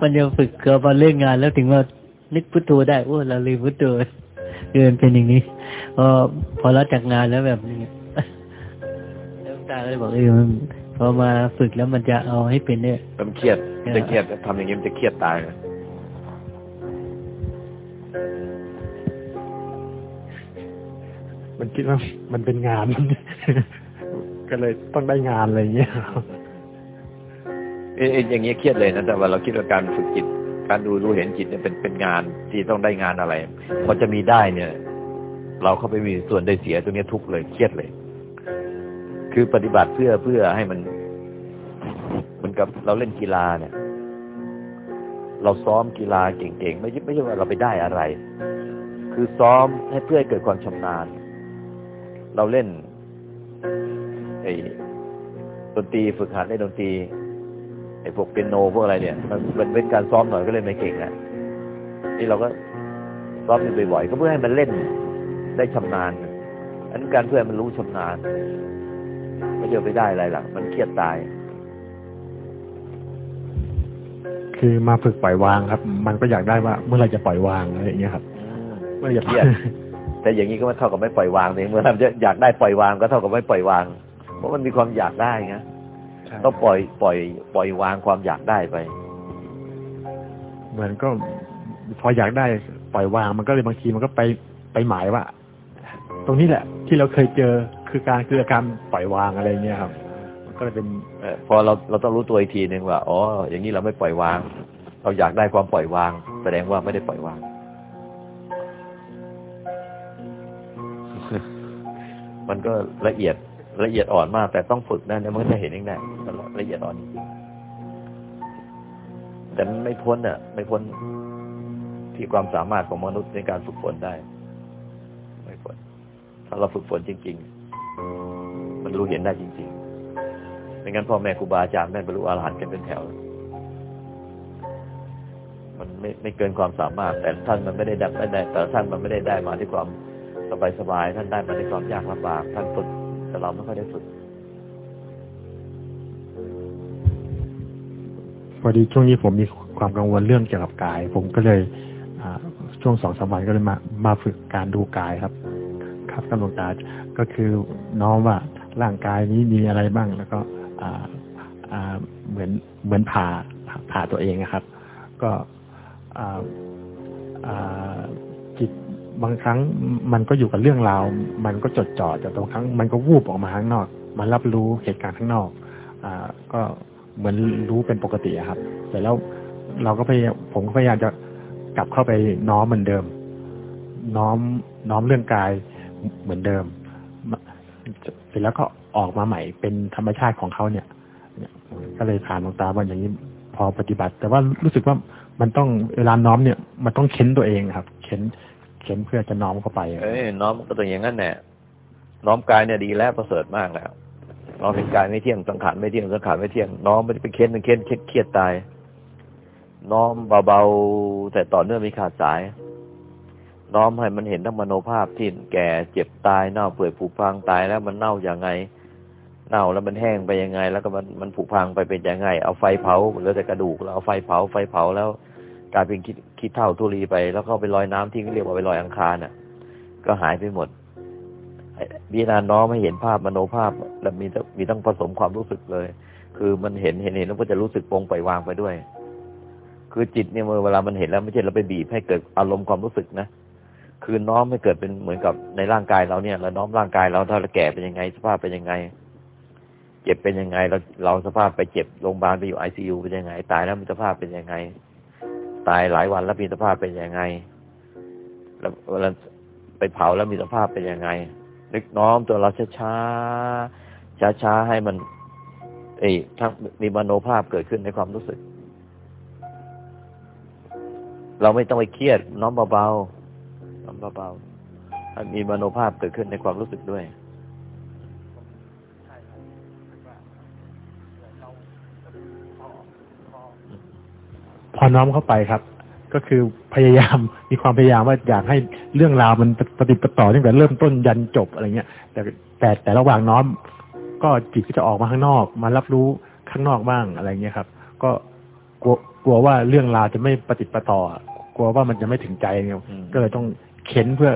Speaker 4: มันจะฝึกเกิดพอเรื่องงานแล้วถึงว่านึกพุทโธได้โอ้เราลืมพุทโธเดินเป็นอย่างนี้พอพอรับจากงานแล้วแบบนี้แล้วตาก็เลยบอกเออมัน พอมาฝึกแล้วมันจะเอาให้เป็นเนี่ย
Speaker 3: มันเครียดจะเครียดทำอย่างนี้มันจะเครียดตายเลย
Speaker 2: มันคิดว่ามันเป็นงาน ก็เลยต้องได้งานอะไรอย่างเงี้ย
Speaker 3: เอ๊ะเอ๊ะอย่างเงี้ยเครียดเลยนะแต่ว่าเราคิดว่าการฝึกจิต การดูรู้เห็นจิตเนี่ยเป็นเป็นงานที่ต้องได้งานอะไรพอจะมีได้เนี่ย เราเข้าไปมีส่วนได้เสียตรงเนี้ยทุกข์เลยเครียดเลย คือปฏิบัติเพื่อเพื่อให้มันเหมือนกับเราเล่นกีฬาเนี่ย เราซ้อมกีฬาเก่งๆไม่ใช่ไม่ใช่ว่าเราไปได้อะไร คือซ้อมให้เพื่อให้เกิดความชำนาญ เราเล่นไอ้ดนตรีฝึกหัดเล่นดนตรีไอ้พวกเปียโนพวกอะไรเนี่ยมันเป็นการซ้อมหน่อยก็เลยไม่เก่งนะนี่เราก็ซ้อมอยู่บ่อยๆก็เพื่อให้มันเล่นได้ชำนาญอันนั้การเพื่อให้มันรู้ชำนาญ ไม่เจอไปได้อะไรหรอกมันเครียดตาย
Speaker 2: คือมาฝึกปล่อยวางครับ มันก็อยากได้ว่า เมื่อไหรจะปล่อยวางอะไรอย่างเงี้ยครับเมื่อไหรจะ
Speaker 3: เครียดแต่อย่างนี้ก็ไม่เท่ากับไม่ปล่อยวางเองเมื่อเราจะอยากได้ปล่อยวางก็เท่ากับไม่ปล่อยวาง เพราะมันมีความอยากได้ไง
Speaker 2: ใช่
Speaker 3: ต้องปล่อยปล่อย ปล่อยวางความอยากได้ไป
Speaker 2: เหมือนก็ พออยากได้ปล่อยวางมันก็เลยบางทีมันก็ไปไปหมายว่า ตรงนี้แหละ ที่เราเคยเจอ คือการคืออาการปล่อยวางอะไรเงี้ยครับมันก็เลยเป็น
Speaker 3: เออพอเราเราต้องรู้ตัวอีกทีหนึ่งว่าอ๋ออย่างนี้เราไม่ปล่อยวาง เราอยากได้ความปล่อยวาง แสดงว่าไม่ได้ปล่อยวาง มันก็ละเอียดละเอียดอ่อนมาก แต่ต้องฝึกนะเนี่ยมันก็จะเห็นเองได้มันละเอียดอ่อนจริงๆแต่มันไม่พ้นอะ ไม่พ้นที่ความสามารถของมนุษย์ในการฝึกฝนได้ ไม่พ้นถ้าเราฝึกฝนจริง ๆ มันรู้เห็นได้จริงๆไม่งั้นพ่อแม่ครูบาอาจารย์แม่บรรลุอรหันต์กันเป็นแถว มันไม่ไม่เกินความสามารถ แต่ท่านมันไม่ได้ดับไม่ได้ แต่ท่านมันไม่ได้ได้มาด้วยความสบายสบายๆท่านได้มาด้วยความยากลำบาก ท่านฝึกแต่เราไม่ค่อยได้ฝึก
Speaker 2: พอดีช่วงนี้ผมมีความกังวลเรื่องเกี่ยวกับกาย ผมก็เลยอ่าช่วงสองสามวันก็เลยมามาฝึกการดูกายครับ ครับกำหนดตาก็คือน้อมว่าร่างกายนี้มีอะไรบ้าง แล้วก็อ่าอ่าเหมือนเหมือนผ่าผ่าตัวเองนะครับ ก็อ่าอ่าจิตบางครั้งมันก็อยู่กับเรื่องราว มันก็จดจ่อแต่บางครั้งมันก็วูบออกมาข้างนอกมันรับรู้เหตุการณ์ข้างนอกอ่าก็เหมือนรู้เป็นปกติครับ แต่แล้วเราก็พยายามผมก็พยายามจะกลับเข้าไปน้อมเหมือนเดิม น้อมน้อมเรื่องกาย เหมือนเดิมเสร็จแล้วก็ออกมาใหม่เป็นธรรมชาติของเขาเนี่ยก็เลยถามหลวงตาว่าอย่างนี้พอปฏิบัติ แต่ว่ารู้สึกว่ามันต้องเวลาน้อมเนี่ย มันต้องเค้นตัวเองครับ เค้นเค้นเพื่อจะน้อมเข้าไป
Speaker 3: เอ้ยน้อมก็ต้องอย่างนั้นแหละน้อมกายเนี่ยดีแล้วประเสริฐมากแล้วน้อมเห็นกายไม่เที่ยงสังขารไม่เที่ยงสังขารไม่เที่ยงน้อมไม่ได้ไปเค้นมันเค้นเครียดเครียดตาย น้อมเบาๆแต่ต่อเนื่องไม่ขาดสาย น้อมให้มันเห็นทั้งมโนภาพที่แก่เจ็บตายเน่าเปื่อยผุพังตายแล้วมันเน่าอย่างไง เน่าแล้วมันแห้งไปยังไง แล้วก็มันมันผุพังไปเป็นยังไง เอาไฟเผาเหลือแต่กระดูกแล้วเอาไฟเผาไฟเผาแล้วกลายเป็นคิดคิดเท่าทุลีไป แล้วก็เอาไปลอยน้ำทิ้งเรียกว่าไปลอยอังคารน่ะ ก็หายไปหมดพิจารณาน้อมให้เห็นภาพมโนภาพแล้วมีทั้งมีทั้งผสมความรู้สึกเลย คือมันเห็นเห็นเห็นแล้วก็จะรู้สึกปรงปล่อยวางไปด้วย คือจิตเนี่ยเวลามันเห็นแล้วไม่ใช่เราไปบีบให้เกิดอารมณ์ความรู้สึกนะ คือน้อมให้เกิดเป็นเหมือนกับในร่างกายเราเนี่ยเราน้อมร่างกายเราถ้าเราแก่เป็นยังไง สภาพเป็นยังไง เจ็บเป็นยังไง เราเราสภาพไปเจ็บโรงพยาบาลไปอยู่ไอซียูเป็นยังไง ตายแล้วมีสภาพเป็นยังไง ตายหลายวันแล้วมีสภาพเป็นยังไง แล้วเวลาไปเผาแล้วมีสภาพเป็นยังไงนึกน้อมตัวเราช้าช้าช้าช้าๆให้มันเอ้ทั้งมีมโนภาพเกิดขึ้นในความรู้สึก เราไม่ต้องไปเครียดน้อมเบาๆ น้อมเบาๆให้มีมโนภาพเกิดขึ้นในความรู้สึกด้วย
Speaker 2: พอน้อมเข้าไปครับ ก็คือพยายามมีความพยายามว่าอยากให้เรื่องราวมันปฏิปต่อตั้งแต่เริ่มต้นยันจบอะไรเงี้ย แต่แต่แต่ระหว่างน้อม ก็จิตก็จะออกมาข้างนอก มารับรู้ข้างนอกบ้างอะไรเงี้ยครับ ก็กลัวกลัวว่าเรื่องราวจะไม่ปฏิปต่อกลัวว่ามันจะไม่ถึงใจเนี่ย
Speaker 3: อืม
Speaker 2: ก็เลยต้อง เข็นเพื่อ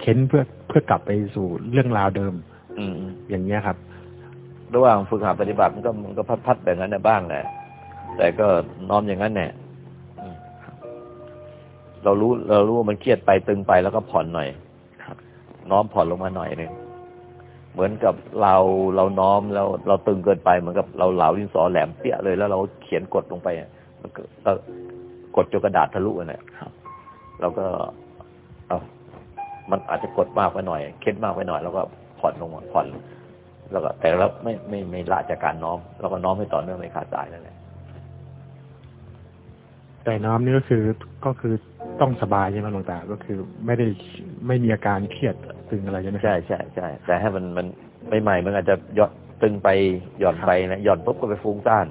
Speaker 2: เข็นเพื่อเพื่อกลับไปสู่เรื่องราวเดิม
Speaker 3: อืม
Speaker 2: อย่างเงี้ยครับ
Speaker 3: ระหว่างฝึกหัดปฏิบัติมันก็มันก็พัดๆแบบนั้นนะบ้างแหละ แต่ก็น้อมอย่างนั้นแหละอืมเรารู้เรารู้ว่ามันเครียดไปตึงไปแล้วก็ผ่อนหน่อย
Speaker 2: ครับ
Speaker 3: น้อมผ่อนลงมาหน่อยหนึ่งเหมือนกับเราเราน้อมแล้วเราตึงเกินไปเหมือนกับเราเหลาดินสอแหลมเปี้ยเลยแล้วเราเขียนกดลงไปอะมันก็ก็กดจนกระดาษทะลุอะเนี่ยเราก็ เอามันอาจจะกดมากไปหน่อย เค้นมากไปหน่อย แล้วก็ผ่อนลงมาผ่อน แล้วก็ แต่เราไม่ไม่ไม่ละจากการน้อมเราก็น้อมให้ต่อเนื่องไม่ขาดสายนั่นแหละ
Speaker 2: แต่น้อมนี่ก็คือก็คือต้องสบายใช่ไหมหลวงตา ก็คือไม่ได้ไม่มีอาการเครียดตึงอะไรใช่ไหม
Speaker 3: ใช่ใช่ใช่แต่ให้มันมันใหม่ๆมันอาจจะหย่อนตึงไปหย่อนไปนะหย่อนปุ๊บก็ไปฟุ้งซ่าน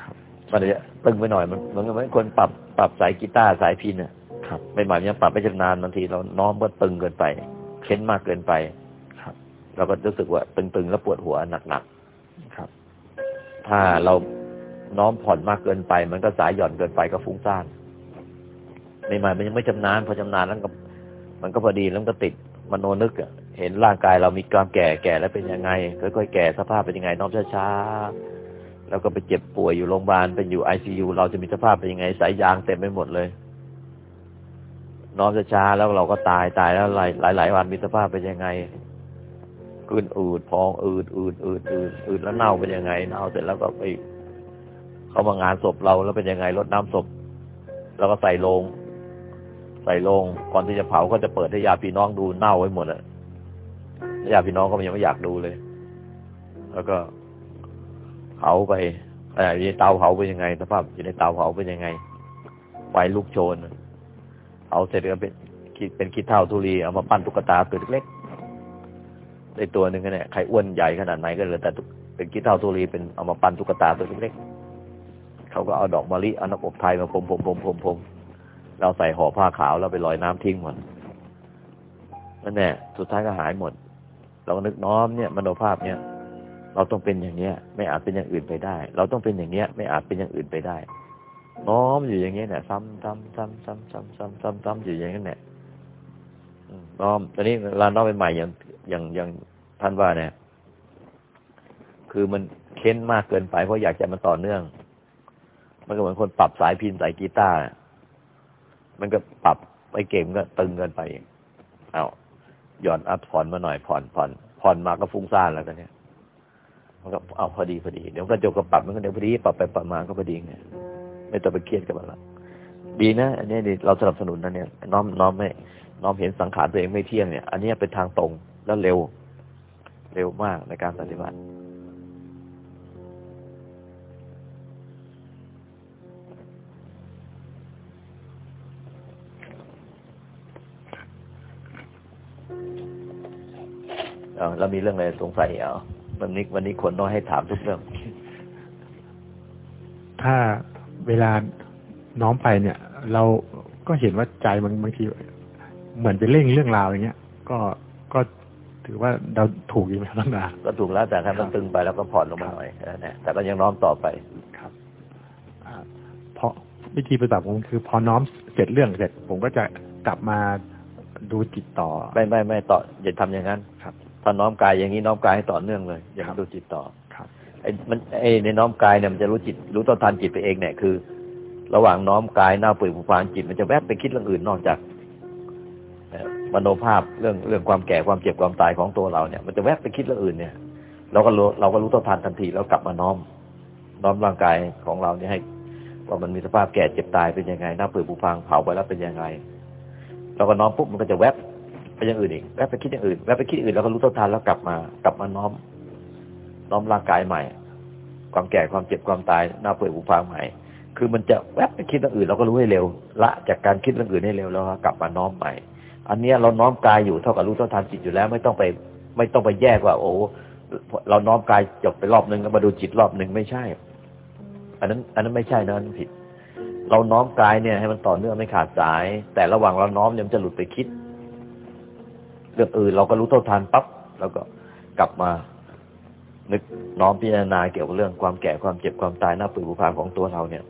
Speaker 2: ครับ
Speaker 3: มันอาจจะตึงไปหน่อยมันเหมือนกับเหมือนคนปรับปรับสายกีตาร์สายพินอะ
Speaker 2: ครับ
Speaker 3: ใหม่ๆมันยังปรับไม่ชำนาญบางทีเราน้อมก็ตึงเกินไปเค้นมากเกินไป
Speaker 2: ครับ
Speaker 3: เราก็รู้สึกว่าตึงๆแล้วปวดหัวหนัก
Speaker 2: ครับ
Speaker 3: ๆถ้าเราน้อมผ่อนมากเกินไป มันก็สายหย่อนเกินไปก็ฟุ้งซ่านใหม่ๆมันยังไม่ชำนาญพอชำนาญแล้วก็มันก็พอดีแล้วมันก็ติดมโนนึกอะเห็นร่างกายเรามีความแก่แก่แล้วเป็นยังไงค่อยๆแก่สภาพเป็นยังไงน้อมช้าๆแล้วก็ไปเจ็บป่วยอยู่โรงพยาบาลเป็นอยู่ไอซียูเราจะมีสภาพเป็นยังไงสายยางเต็มไปหมดเลย น้อมช้าๆแล้วเราก็ตายตายแล้วหลายหลายหลายวันมีสภาพเป็นยังไงขึ้นอืดพองอืดอืดอืดอืดอืดแล้วเน่าเป็นยังไงเน่าเสร็จแล้วก็ไปเข้ามางานศพเราแล้วเป็นยังไงรดน้ำศพแล้วก็ใส่ลง ใส่ลงก่อนที่จะเผาก็จะเปิดให้ญาติพี่น้องดูเน่าไว้หมดอะญาติพี่น้องก็ยังไม่อยากดูเลย แล้วก็เผาไปอะไรอยู่เตาเผาเป็นยังไงสภาพอยู่ในเตาเผาเป็นยังไงไฟลุกโชน เผาเสร็จก็เป็นคิดเป็นคิดเท่าทุลีเอามาปั้นตุ๊กตาตัวเล็กๆในตัวหนึ่งเนี่ยใครอ้วนใหญ่ขนาดไหนก็เหลยแต่เป็นคิดเท่าทุลีเป็นเอามาปั้นตุ๊กตาตัวเล็กๆเขาก็เอาดอกมะลิเอาน้ำอบไทยมาพรมพรมพรมพรมพรมเราใส่ห่อผ้าขาวแล้วไปลอยน้ำทิ้งหมดนั่นแหละสุดท้ายก็หายหมด เราก็นึกน้อมเนี่ยมโนภาพเนี่ยเราต้องเป็นอย่างเนี้ย ไม่อาจเป็นอย่างอื่นไปได้ เราต้องเป็นอย่างเนี้ย ไม่อาจเป็นอย่างอื่นไปได้ น้อมอยู่อย่างเงี้เนี่ยซ้ำซ้ำซ้ำซ้ำซ้ำซ้ำซ้ำซ้ำอยู่อย่างนั้นแหละอืมน้อมตอนนี้เราน้อมเป็นใหม่อย่างอย่างอย่างท่านว่าเนี่ย คือมันเค้นมากเกินไปเพราะอยากจะมันต่อเนื่อง มันก็เหมือนคนปรับสายพินสายกีตาร์มันก็ปรับไปเก่งก็ตึงเกินไปเอาหย่อนอัพผ่อนมาหน่อยผ่อนผ่อนผ่อนมาก็ฟุ้งซ่านแล้วกันเนี่ยมันก็เอาพอดีพอดีเดี๋ยวกระจกก็ปรับมันก็เดี๋ยวพอดีปรับไปปรับมาก็พอดีไง ไม่ต้องไปเครียดกับมันละดีนะ อันนี้เราสนับสนุนนะเนี่ย น้อมน้อมไม่น้อมเห็นสังขารตัวเองไม่เที่ยงเนี่ย อันนี้เป็นทางตรงแล้วเร็ว เร็วมากในการปฏิบัติเออแล้วมีเรื่องอะไรสงสัยเอวันนี้วันนี้คนน้อยให้ถามทุกเรื่อง
Speaker 2: ถ้า เวลาน้อมไปเนี่ย เราก็เห็นว่าใจมันบางทีเหมือนไปเร่งเรื่องราวอย่างเงี้ย ก็ก็ถือว่าเราถูกอยู่ไหมครับหลวงตา
Speaker 3: ก็ถูกแล้วแต่ถ้ามัน
Speaker 2: ครับ
Speaker 3: ตึงไปแล้วก็ผ่อนลงมาหน่อยแค่นั้นแหละแต่ก็ยังน้อมต่อไป
Speaker 2: ครับอ่าเพราะวิธีปฏิบัติผมคือ พอน้อมเสร็จเรื่องเสร็จ ผมก็จะกลับมาดูจิตต่อ
Speaker 3: ไม่ไม่ไม่ต่ออย่าทำอย่างนั้น
Speaker 2: ครับ
Speaker 3: ถ้าน้อมกายอย่างนี้น้อมกายให้ต่อเนื่องเลยอย่า
Speaker 2: ครั
Speaker 3: มา
Speaker 2: บ
Speaker 3: ดูจิตต่อ
Speaker 2: ครับ
Speaker 3: ไอ้ มันไอ้ในน้อมกายเนี่ยมันจะรู้จิต รู้ต้นทานจิตไปเองเนี่ยคือ ระหว่างน้อมกายหน้าเปื่อยผุพานจิต มันจะแวบไปคิดเรื่องอื่นนอกจากมโนภาพเรื่องเรื่องความแก่ความเจ็บความตายของตัวเราเนี่ย มันจะแวบไปคิดเรื่องอื่นเนี่ย เราก็รู้เราก็รู้ต้นทานทันทีแล้วกลับมาน้อม น้อมร่างกายของเราเนี่ยให้ ว่ามันมีสภาพแก่เจ็บตายเป็นยังไงหน้าเปื่อยผุพังเผาไปแล้วเป็นยังไงเราก็น้อมปุ๊บมันก็จะแวบไปอย่างอื่นอีกแวบไปคิดอย่างอื่นแวบไปคิดอื่นแล้วก็รู้เท่าทันแล้วกลับมากลับมาน้อม น้อมร่างกายใหม่ ความแก่ความเจ็บความตายหน้าเปื่อยผุพังใหม่ คือมันจะแวบไปคิดเรื่องอื่นเราก็รู้ให้เร็ว ละจากการคิดเรื่องอื่นให้เร็วแล้วกลับมาน้อมใหม่ อันนี้เราน้อมกายอยู่เท่ากับรู้เท่าทันจิตอยู่แล้ว ไม่ต้องไป ไม่ต้องไปแยกว่า โอ้เราน้อมกายจบไปรอบนึงแล้วมาดูจิตรอบหนึ่งไม่ใช่ อันนั้น อันนั้นไม่ใช่นะนั้นผิด เราน้อมกายเนี่ยให้มันต่อเนื่องไม่ขาดสาย แต่ระหว่างเราน้อมเนี่ยมันจะหลุดไปคิดเรื่องอื่นเราก็รู้เท่าทันปั๊บแล้วก็กลับมา นึกน้อมพิจารณาเกี่ยวกับเรื่องความแก่ความเจ็บความตายหน้าปืนผูพางของตัวเราเนี่ย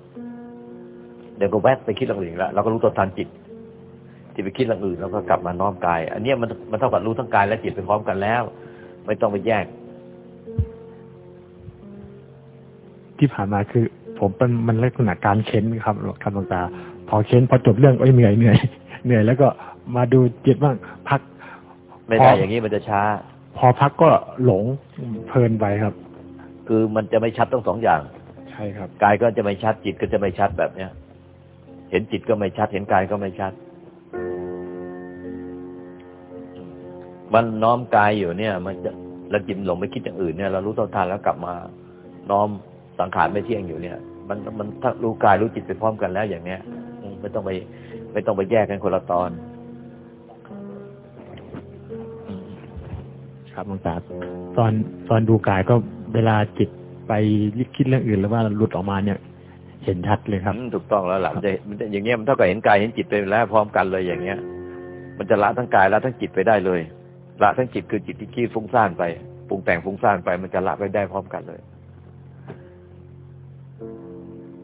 Speaker 3: เดี๋ยวก็แวะไปคิดเรื่องอื่นแล้วเราก็รู้ตัวทันจิต ที่ไปคิดเรื่องอื่นแล้วก็กลับมาน้อมกาย อันนี้มันมันเท่ากับรู้ทั้งกายและจิตไปพร้อมกันแล้ว ไม่ต้องไปแยก
Speaker 2: ที่ผ่านมาคือ ผมเป็นมันลักษณะการเค้นครับครับหลวงตา พอเค้นพอจบเรื่องเอ้ยเหนื่อยเหนื่อยเหนื่อยแล้วก็มาดูจิตบ้างพัก
Speaker 3: ไม่ได้อย่างนี้มันจะช้า
Speaker 2: พอพักก็หลงเพลินไปครับ
Speaker 3: คือมันจะไม่ชัดทั้งสองอย่าง
Speaker 2: ใช่ครับ
Speaker 3: กายก็จะไม่ชัดจิตก็จะไม่ชัดแบบเนี้ย เห็นจิตก็ไม่ชัด เห็นกายก็ไม่ชัด มันน้อมกายอยู่เนี่ย มันจะแล้วจิตหลงไปคิดอย่างอื่นเนี่ยเรารู้เท่าทันแล้วกลับมา น้อมสังขารไม่เที่ยงอยู่เนี่ย มันมันถ้ารู้กายรู้จิตไปพร้อมกันแล้วอย่างเนี้ยอืมไม่ต้องไป ไม่ต้องไปแยกกันคนละตอน
Speaker 2: ครับหลวงตาตอนตอนดูกายก็เวลาจิตไปคิดเรื่องอื่นแล้วว่าหลุดออกมาเนี่ย เห็นชัดเลยครับ
Speaker 3: ถูกต้องแล้วหลังจะมันจะอย่างเงี้ยมันเท่ากับเห็นกายเห็นจิตไปแล้วพร้อมกันเลยอย่างเงี้ย มันจะละทั้งกายละทั้งจิตไปได้เลยละทั้งจิตคือจิตที่คิดฟุ้งซ่านไปปรุงแต่งฟุ้งซ่านไป มันจะละไปได้พร้อมกันเลย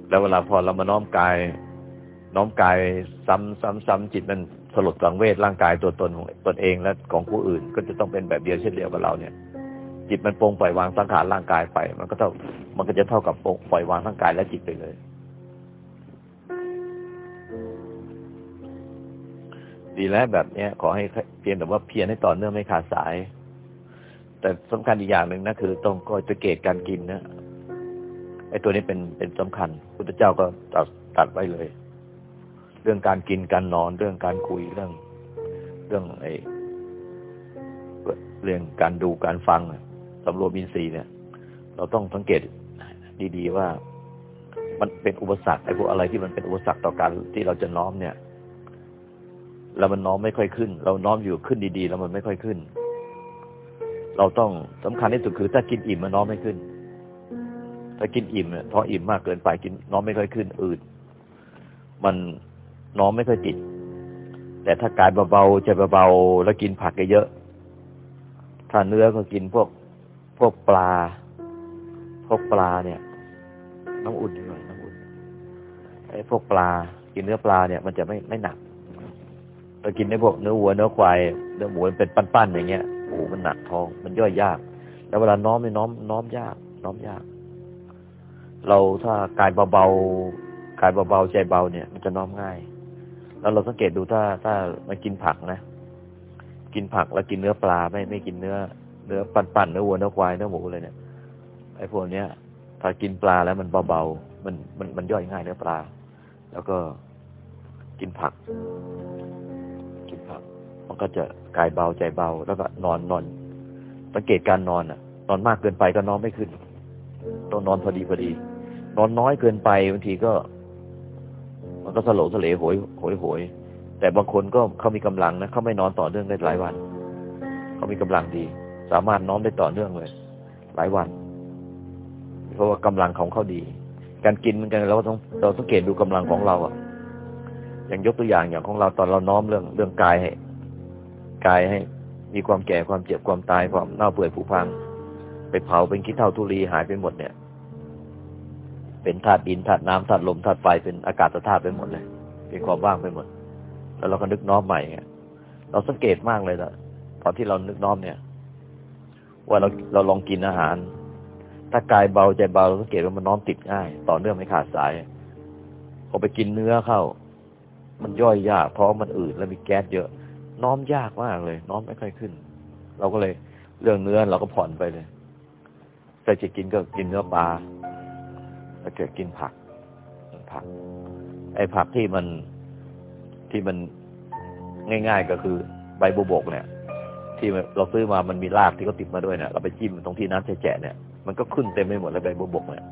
Speaker 3: แล้วเวลาพอเรามาน้อมกาย น้อมกาย ซ้ำซ้ำซ้ำจิตมัน สลดสังเวชร่างกายตัวตนของตนเองและของผู้อื่น ก็จะต้องเป็นแบบเดียวเช่นเดียวกับเราเนี่ย จิตมันปรงปล่อยวางสังขารร่างกายไป มันก็เท่ามันก็จะเท่ากับปรงปล่อยวางทั้งกายและจิตไปเลย ดีแล้วแบบเนี้ยขอให้เพียงแต่ว่าเพียรให้ต่อเนื่องไม่ขาดสาย แต่สำคัญอีกอย่างหนึ่งนะคือต้องก็จะเกตการกินนะไอ้ตัวนี้เป็นเป็นสำคัญ พุทธเจ้าก็ตัดตัดไว้เลย เรื่องการกินการนอน เรื่องการคุยเรื่อง เรื่องไอ้เรื่องการดูการฟังสำรวมอินทรีย์เนี่ย เราต้องสังเกตดีๆว่า มันเป็นอุปสรรคไอ้พวกอะไรที่มันเป็นอุปสรรคต่อการที่เราจะน้อมเนี่ย แล้วมันน้อมไม่ค่อยขึ้น เราน้อมอยู่ขึ้นดีๆ แล้วมันไม่ค่อยขึ้น เราต้องสำคัญที่สุดคือ ถ้ากินอิ่มมันน้อมไม่ขึ้น ถ้ากินอิ่มเนี่ยท้ออิ่มมากเกินไปกินน้อมไม่ค่อยขึ้นอืดมัน น้อมไม่ค่อยติด แต่ถ้ากายเบาๆใจเบาๆแล้วกินผักเยอะๆถ้าเนื้อก็กินพวกพวกปลา พวกปลาเนี่ย น้ำอุ่นหน่อยน้ำอุ่นไอ้พวกปลา กินเนื้อปลาเนี่ย มันจะไม่ไม่หนักเรากินในพวกเนื้อวัวเนื้อควายเนื้อหมูเป็นปั้นๆอย่างเงี้ยโอ้มันหนักท้อง มันย่อยยาก แล้วเวลาน้อมไม่ยน้อมน้อมยาก น้อมยาก เราถ้ากายเบาๆกายเบาๆใจเบาเนี่ย มันจะน้อมง่าย แล้วเราสังเกตดูถ้าถ้ามันกินผักนะ กินผักแล้วกินเนื้อปลาไม่ไม่กินเนื้อ เนื้อปั้นๆเนื้อวัวเนื้อควายเนื้อหมูเลยเนี่ยไอ้พวกเนี้ยถ้ากินปลาแล้วมันเบาๆมันมันมันย่อยง่ายเนื้อปลา แล้วก็กินผัก กินผัก มันก็จะกายเบาใจเบา แล้วก็นอนนอนสังเกตการนอนอะ นอนมากเกินไปก็นอนไม่ขึ้นต้องนอนพอดีพอดี นอนน้อยเกินไปบางทีก็ ก็สโลสเลโหยโหยโหยแต่บางคนก็เขามีกำลังนะเขาไม่นอนต่อเนื่องได้หลายวันเขามีกำลังดี สามารถน้อมได้ต่อเนื่องเลย หลายวัน เพราะว่ากำลังของเขาดี การกินเหมือนกันเราก็ต้องเราสังเกตดูกำลังของเราอะ อย่างยกตัวอย่างอย่างของเราตอนเราน้อมเรื่องเรื่องกายให้กายให้ มีความแก่ความเจ็บความตายความเน่าเปื่อยผุพัง ไปเผาเป็นขี้เถ้าทุลีหายไปหมดเนี่ย เป็นธาตุดินธาตุน้ำธาตุลมธาตุไฟเป็นอากาศธาตุไปหมดเลยเป็นความว่างไปหมด แล้วเราก็นึกน้อมใหม่เงี้ยเราสังเกตมากเลยละตอนที่เรานึกน้อมเนี่ย ว่าเราเราลองกินอาหาร ถ้ากายเบาใจเบาเราสังเกตว่ามันน้อมติดง่าย ต่อเนื่องไม่ขาดสายพอไปกินเนื้อเข้า มันย่อยยากท้องมันอืดแล้วมีแก๊สเยอะ น้อมยากมากเลย น้อมไม่ค่อยขึ้น เราก็เลยเรื่องเนื้อเราก็ผ่อนไปเลยถ้าจะกินก็กินเนื้อปลา ถ้าเกิดกินผักผัก ไอ้ผักที่มันที่มันง่าย ๆ ก็คือใบบัวบกเนี่ย ที่เราซื้อมามันมีรากที่เขาติดมาด้วยเนี่ยเราไปจิ้มตรงที่น้ำแฉะเนี่ยมันก็ขึ้นเต็มไปหมดเลยใบบัวบกเนี่ย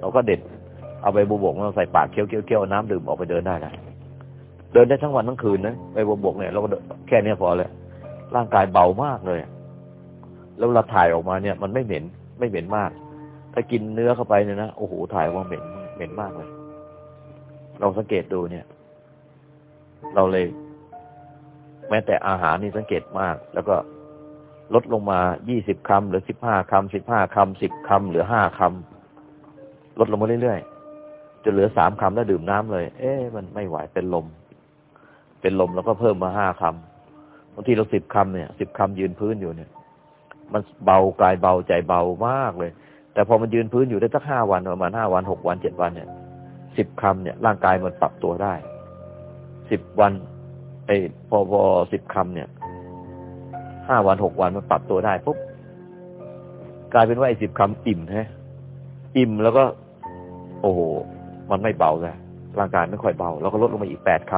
Speaker 3: เราก็เด็ดเอาใบบัวบกมาใส่ปากเคี้ยวเคี้ยวเคี้ยวน้ำดื่มออกไปเดินได้นะเดินได้ทั้งวันทั้งคืนนะใบบัวบกเนี่ยเราก็แค่เนี้ยพอเลยร่างกายเบามากเลย แล้วเราถ่ายออกมาเนี่ย มันไม่เหม็นไม่เหม็นมาก ถ้ากินเนื้อเข้าไปเนี่ยนะโอ้โหถ่ายออกมาเหม็นเหม็นมากเลยเราสังเกตดูเนี่ย เราเลย แม้แต่อาหารนี่สังเกตมาก แล้วก็ลดลงมายี่สิบคำหรือสิบห้าคำสิบห้าคำสิบคำหรือห้าคำลดลงมาเรื่อยๆจนเหลือสามคำแล้วดื่มน้ำเลย เอ๊ะมันไม่ไหวเป็นลม เป็นลมแล้วก็เพิ่มมาห้าคำบางทีเราสิบคำเนี่ยสิบคำยืนพื้นอยู่เนี่ย มันเบากายเบาใจเบามากเลย แต่พอมันยืนพื้นอยู่ได้สักห้าวันประมาณห้าวันหกวันเจ็ดวันเนี่ยสิบคำเนี่ย ร่างกายมันปรับตัวได้สิบวันไอ้พอพอสิบคำเนี่ยห้าวันหกวันมันปรับตัวได้ปุ๊บกลายเป็นว่าไอ้สิบคำอิ่มฮะอิ่มแล้วก็ โอ้โห มันไม่เบาแล้วร่างกายไม่ค่อยเบา แล้วก็ลดลงมาอีกแปดค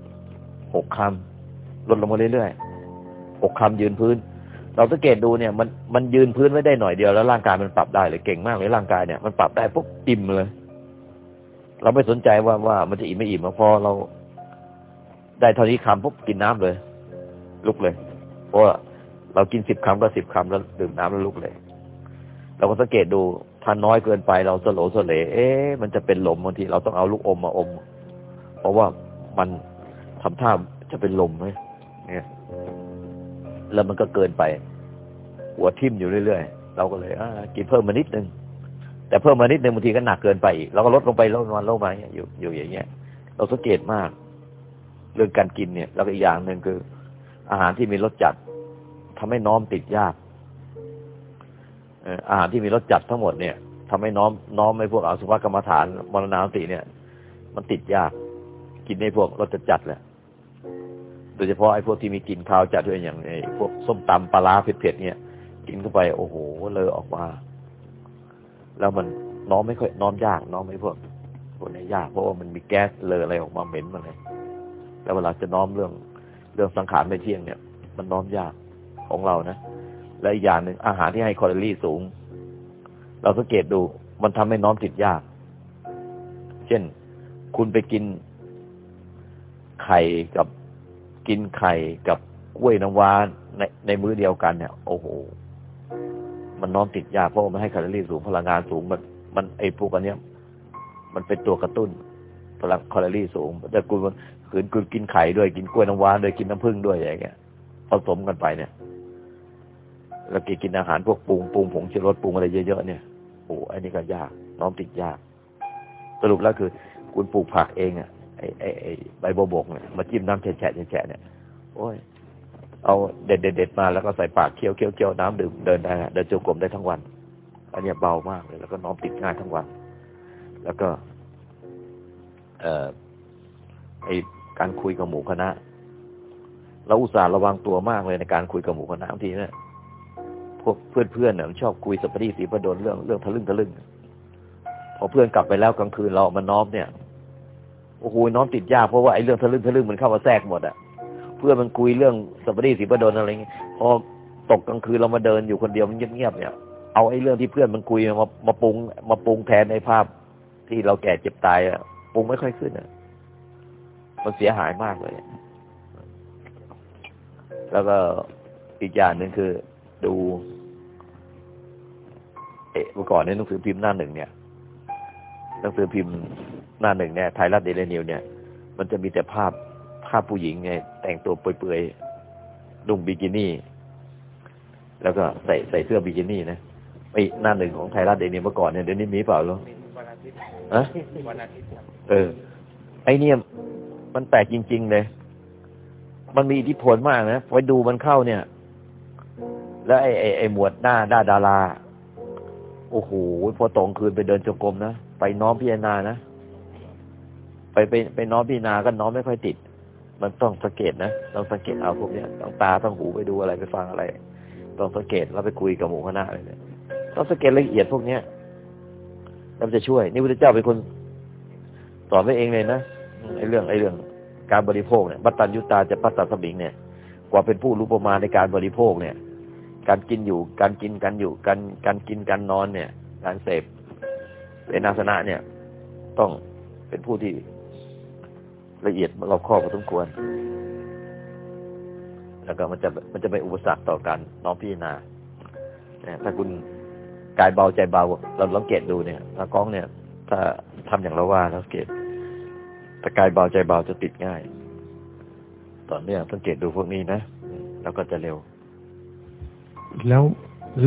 Speaker 3: ำหกคำลดลงมาเรื่อยๆหกคำยืนพื้น เราสังเกตดูเนี่ยมันมันยืนพื้นไม่ได้หน่อยเดียวแล้วร่างกายมันปรับได้เลยเก่งมากเลยร่างกายเนี่ยมันปรับได้ปุ๊บอิ่มเลย เราไม่สนใจว่าว่ามันจะอิ่มไม่อิ่มพอเรา ได้เท่านี้คำปุ๊บกินน้ำเลย ลุกเลย เพราะเรากินสิบคำก็สิบคำแล้วดื่มน้ำแล้วลุกเลย เราก็สังเกตดูถ้าน้อยเกินไปเราสโลสเลเอ๊ะมันจะเป็นลมบางทีเราต้องเอาลูกอมมาอม เพราะว่ามันทำท่าจะเป็นลมไหมเนี่ย แล้วมันก็เกินไป หัวทิ่มอยู่เรื่อยๆ เราก็เลยกินเพิ่มมานิดนึง แต่เพิ่มมานิดนึงบางทีก็หนักเกินไปอีกเราก็ลดลงไปลดลงมาลดมาอยู่อยู่อย่างเงี้ย เราสังเกตมาก เรื่องการกินเนี่ย แล้วอีกอย่างหนึ่งคือ อาหารที่มีรสจัดทำให้น้อมติดยากอาหารที่มีรสจัดทั้งหมดเนี่ยทำให้น้อมน้อมในพวกอสุภกรรมฐานมรณาติเนี่ย มันติดยาก กินในพวกรสจัดแหละ โดยเฉพาะไอ้พวกที่มีกลิ่นคาวจัดด้วยอย่างไอ้พวกส้มตำปลาเผ็ดๆเนี่ย กินเข้าไป โอ้โหเลยออกมา แล้วมันน้อมไม่ค่อยน้อมยากน้อมไม่พวกพวกนี้ยากเพราะว่ามันมีแก๊สเลออะไรออกมาเหม็นมาเลยแล้วเวลาจะน้อมเรื่องเรื่องสังขารไม่เที่ยงเนี่ย มันน้อมยากของเรานะและอีกอย่างหนึ่งอาหารที่ให้คลอรี่สูง เราสังเกตดูมันทำให้น้อมติดยาก เช่น คุณไปกินไข่กับ กินไข่กับกล้วยน้ำว้าในในมื้อเดียวกันเนี่ย โอ้โห มันน้อมติดยากเพราะมันให้แคลอรี่สูงพลังงานสูงมัน มันไอ้พวกอันเนี้ย มันเป็นตัวกระตุ้นพลังแคลอรี่สูงแต่คุณขืนคุณกินไข่ด้วยกินกล้วยน้ำว้าด้วยกินน้ำผึ้งด้วยอย่างเงี้ยผสมกันไปเนี่ย แล้วกินอาหารพวกปรุงปรุงผงชูรสปรุงอะไรเยอะๆเนี่ยโอ้อันนี้ก็ยาก น้อมติดยาก สรุปแล้วคือ คุณปลูกผักเองอะ ไอ้ไอ้ไอ้ใบโบบกเนี่ยมาจิ้มน้ำแฉะแฉะแฉะเนี่ยโอ้ยเอาเด็ดเด็ดมาแล้วก็ใส่ปากเคี้ยวเคี้ยวเคี้ยวน้ำดื่มเดินได้เดินจงกรมได้ทั้งวัน อันนี้เบามากเลย แล้วก็น้อมติดง่ายทั้งวัน แล้วก็ เอ่อไอการคุยกับหมู่คณะ เราอุตส่าห์ระวังตัวมากเลยในการคุยกับหมู่คณะบางทีเนี่ยพวกเพื่อนๆเนี่ยชอบคุยสัปดีสีประดนเรื่องเรื่องทะลึ่งทะลึ่งพอเพื่อนกลับไปแล้วกลางคืนเรามันน้อมเนี่ย อ้โหน้อมติดยากเพราะว่าไอ้เรื่องทะลึ่งทะลึ่งมันเข้ามาแทรกหมดอะเพื่อนมันคุยเรื่องสัปดีสีประดนอะไรเงี้ยพอตกกลางคืนเรามาเดินอยู่คนเดียวมันเงียบๆเนี่ยเอาไอ้เรื่องที่เพื่อนมันคุยมามาปรุง มาปรุงแทนในภาพที่เราแก่เจ็บตายอะปรุงไม่ค่อยขึ้นอะมันเสียหายมากเลย แล้วก็อีกอย่างหนึ่งคือ ดู เอ๊ะเมื่อก่อนในหนังสือพิมพ์หน้าหนึ่งเนี่ยหนังสือพิมพ์ หน้าหนึ่งเนี่ยไทยรัฐเดลินิวเนี่ย มันจะมีแต่ภาพภาพผู้หญิงไงแต่งตัวเปื่อยๆนุ่งบิกินี่ แล้วก็ใส่ใส่เสื้อบิกินี่นะไอหน้าหนึ่งของไทยรัฐเดลินิวเมื่อก่อนเนี่ยเดี๋ยวนี้มีเปล่าหรออะเออ ไอเนี่ยมันแปลกจริง ๆ เลย มันมีอิทธิพลมากนะไปดูมันเข้าเนี่ย แล้วไอ้ไอ้ไอ้หมวดหน้าด้าดารา โอ้โหพอตรงคืนไปเดินจงกรมนะ ไปน้อมพิจารณานะ ไปไปไปน้อมพิจารณาก็น้อมไม่ค่อยติด มันต้องสังเกตนะต้องสังเกตเอาพวกเนี้ยต้องตาต้องหูไปดูอะไรไปฟังอะไร ต้องสังเกตแล้วไปคุยกับหมู่คณะอะไรเนี่ยต้องสังเกตละเอียดพวกเนี้ยแล้วจะช่วย นี่พระเจ้าเป็นคนสอนไว้เองเลยนะไอ้เรื่องไอ้เรื่องการบริโภคเนี่ยบัตตัญยุตาจะปัตตสมิงเนี่ยกความเป็นผู้รู้ประมาณในการบริโภคเนี่ย การกินอยู่การกินกันอยู่การการกินการนอนเนี่ย การเสพเป็นอาสนะเนี่ย ต้องเป็นผู้ที่ ละเอียดเรอบคอบพอสมควร แล้วก็มันจะมันจะเป็นอุปสรรคต่อการน้อมพิจารณาเนี่ยถ้าคุณกายเบาใจเบาเราสังเกตดูเนี่ยถ้ากล้องเนี่ย ถ้าทำอย่างเราว่าสังเกตถ้ากายเบาใจเบาจะติดง่ายต่อเนื่องสังเกตดูพวกนี้นะแล้วก็จะเร็ว
Speaker 2: แล้ว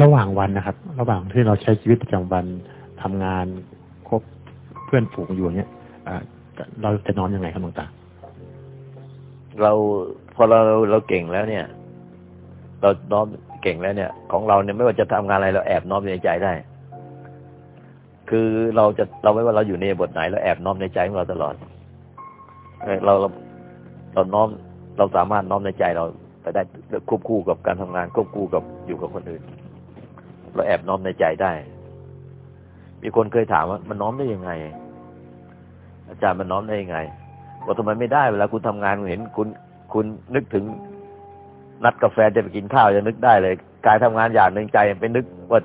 Speaker 2: ระหว่างวันนะครับ ระหว่างที่เราใช้ชีวิตประจำวันทำงานคบเพื่อนฝูงอยู่เงี้ยอ่า เราจะนอนยังไงครับหลวงตา
Speaker 3: เราพอเราเราเก่งแล้วเนี่ย เราน้อมเก่งแล้วเนี่ย ของเราเนี่ยไม่ว่าจะทำงานอะไรเราแอบน้อมในใจได้ คือเราจะเราไม่ว่าเราอยู่ในบทไหนเราแอบน้อมในใจของเราตลอดเราเราเราน้อมเราสามารถน้อมในใจเราไปได้ควบคู่กับการทำงานควบคู่กับอยู่กับคนอื่น เราแอบน้อมในใจได้ มีคนเคยถามว่ามันน้อมได้ยังไง อาจารย์มันน้อมได้ยังไงบอกทำไมไม่ได้เวลาคุณทำงานคุณเห็นคุณคุณนึกถึงนัดกับแฟนจะไปกินข้าวจะนึกได้เลยกายทำงานอย่างหนึ่งใจไปนึกว่า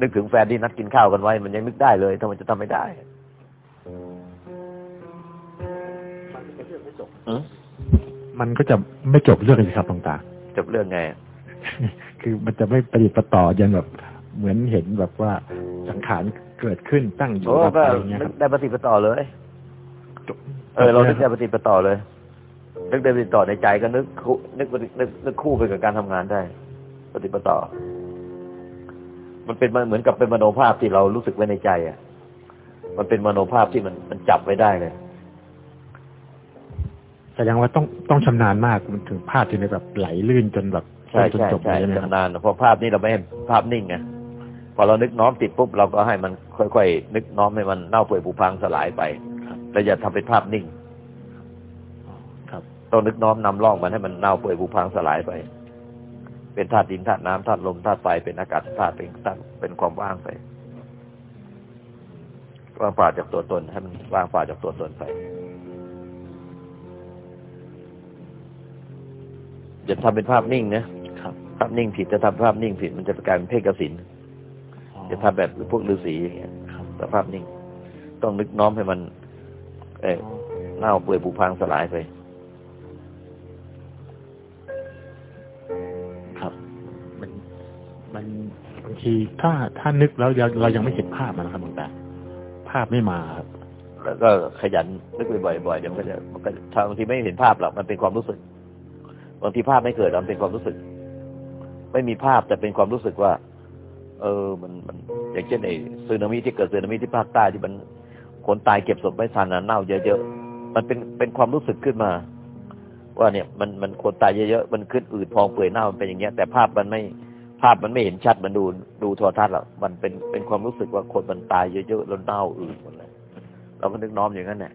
Speaker 3: นึกถึงแฟนที่นัดกินข้าวกันไว้ มันยังนึกได้เลยทำไมจะทำไม่ได้อืม
Speaker 2: มันก็จะไม่จบเรื่องเลยครับหลวงตา
Speaker 3: จบเรื่องไง
Speaker 2: คือมันจะไม่ประดิษฐ์ประต่อยันแบบเหมือนเห็นแบบว่าสังขารเกิดขึ้นตั้งอยู่
Speaker 3: โอ้
Speaker 2: ดับ
Speaker 3: ก็
Speaker 2: ไปอย่างเงี้ย
Speaker 3: นึ
Speaker 2: ค
Speaker 3: ก
Speaker 2: รับ
Speaker 3: ได้ปฏิปต่อเลย เออเรานึกได้ปฏิปต่อเลย นึกได้ปฏิปต่อในใจก็นึกคู่นึกปฏินึกนึกคู่ไปกับการทำงานได้ ปฏิปต่อ มันเป็นเหมือนกับเป็นมโนภาพที่เรารู้สึกไว้ในใจ อะ มันเป็นมโนภาพที่มันมันจับไว้ได้เลย
Speaker 2: แสดงว่าต้องต้องชำนาญมากมันถึงภาพถึงได้แบบไหลลื่นจนแบบ
Speaker 3: ใช่
Speaker 2: จน
Speaker 3: ใช่
Speaker 2: จบ
Speaker 3: ใช่
Speaker 2: เลยนะครับ
Speaker 3: ชำนาญเพราะภาพนี้เราไม่ให้ภาพนิ่งไงพอเรานึกน้อมติดปุ๊บเราก็ให้มันค่อยๆนึกน้อมให้มันเน่าเปื่อยผุพังสลายไป
Speaker 2: ครับ
Speaker 3: เราอย่าทำเป็นภาพนิ่ง
Speaker 2: ครับ
Speaker 3: ต้องนึกน้อมนำร่องมันให้มันเน่าเปื่อยผุพังสลายไป เป็นธาตุดินธาตุน้ำธาตุลมธาตุไฟเป็นอากาศธาตุเป็นธาตุเป็นความว่างไปว่างเปล่าจากตัวตนให้มันว่างเปล่าจากตัวตนไปอย่าทำเป็นภาพนิ่งนะครับ ภาพนิ่งผิดจะทำภาพนิ่งผิด มันจะกลายเป็นเพ่งกสินจะทำแบบพวกฤาษีอย่างเงี้ยสภาพนิ่ง ต้องนึกน้อมให้มัน เออเน่าเปื่อยผุพังสลายไป
Speaker 2: ครับ มันมันบางทีถ้าถ้านึกแล้วเราเรายังไม่เห็นภาพมันนะครับหลวงตาภาพไม่มาครับ
Speaker 3: แล้วก็ขยันนึกบ่อยๆเดี๋ยวมันก็จะมันก็ถ้าบางทีไม่เห็นภาพหรอกมันเป็นความรู้สึกบางทีภาพไม่เกิดหรอกมันเป็นความรู้สึก ไม่มีภาพแต่เป็นความรู้สึกว่า เออ มันมันอย่างเช่นไอ้สึนามิที่เกิดสึนามิที่ภาคใต้ที่มัน คนตายเก็บศพไม่ทันนะเน่าเยอะๆมันเป็นเป็นความรู้สึกขึ้นมา ว่าเนี่ยมันมันคนตายเยอะๆมันขึ้นอืดพองเปื่อยเน่ามันเป็นอย่างเงี้ย แต่ภาพมันไม่ภาพมันไม่เห็นชัดมันดูดูโทรทัศน์หรอกมันเป็นเป็นความรู้สึกว่าคนมันตายเยอะๆแล้วเน่าอืดหมดเลยเราก็นึกน้อมอย่างนั้นแหละ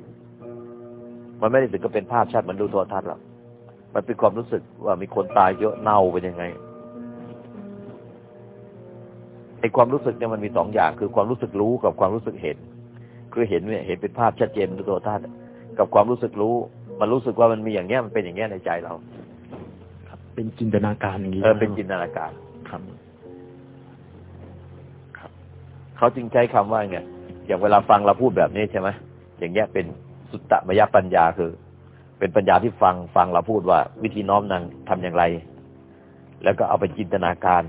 Speaker 3: มันไม่ได้ถึงก็เป็นภาพชัดมันดูโทรทัศน์หรอกมันเป็นความรู้สึกว่ามีคนตายเยอะเน่าเป็นยังไงไอความรู้สึกเนี่ยมันมีสองอย่างคือความรู้สึกรู้กับความรู้สึกเห็น คือเห็นเนี่ยเห็นเป็นภาพชัดเจนดูโทรทัศน์กับความรู้สึกรู้ มันรู้สึกว่ามันมีอย่างเงี้ยมันเป็นอย่างเงี้ยในใจเรา
Speaker 2: ครับ เป็นจินตนาการอย่างนี้
Speaker 3: เออเป็นจินตนาการ
Speaker 2: ครับ
Speaker 3: เขาจึงใช้คำว่าไงอย่างเวลาฟังเราพูดแบบนี้ใช่ไหมอย่างเงี้ยเป็นสุตตมยปัญญาคือ เป็นปัญญาที่ฟังฟังเราพูดว่า วิธีน้อมนางทำอย่างไร แล้วก็เอาไปจินตนาการ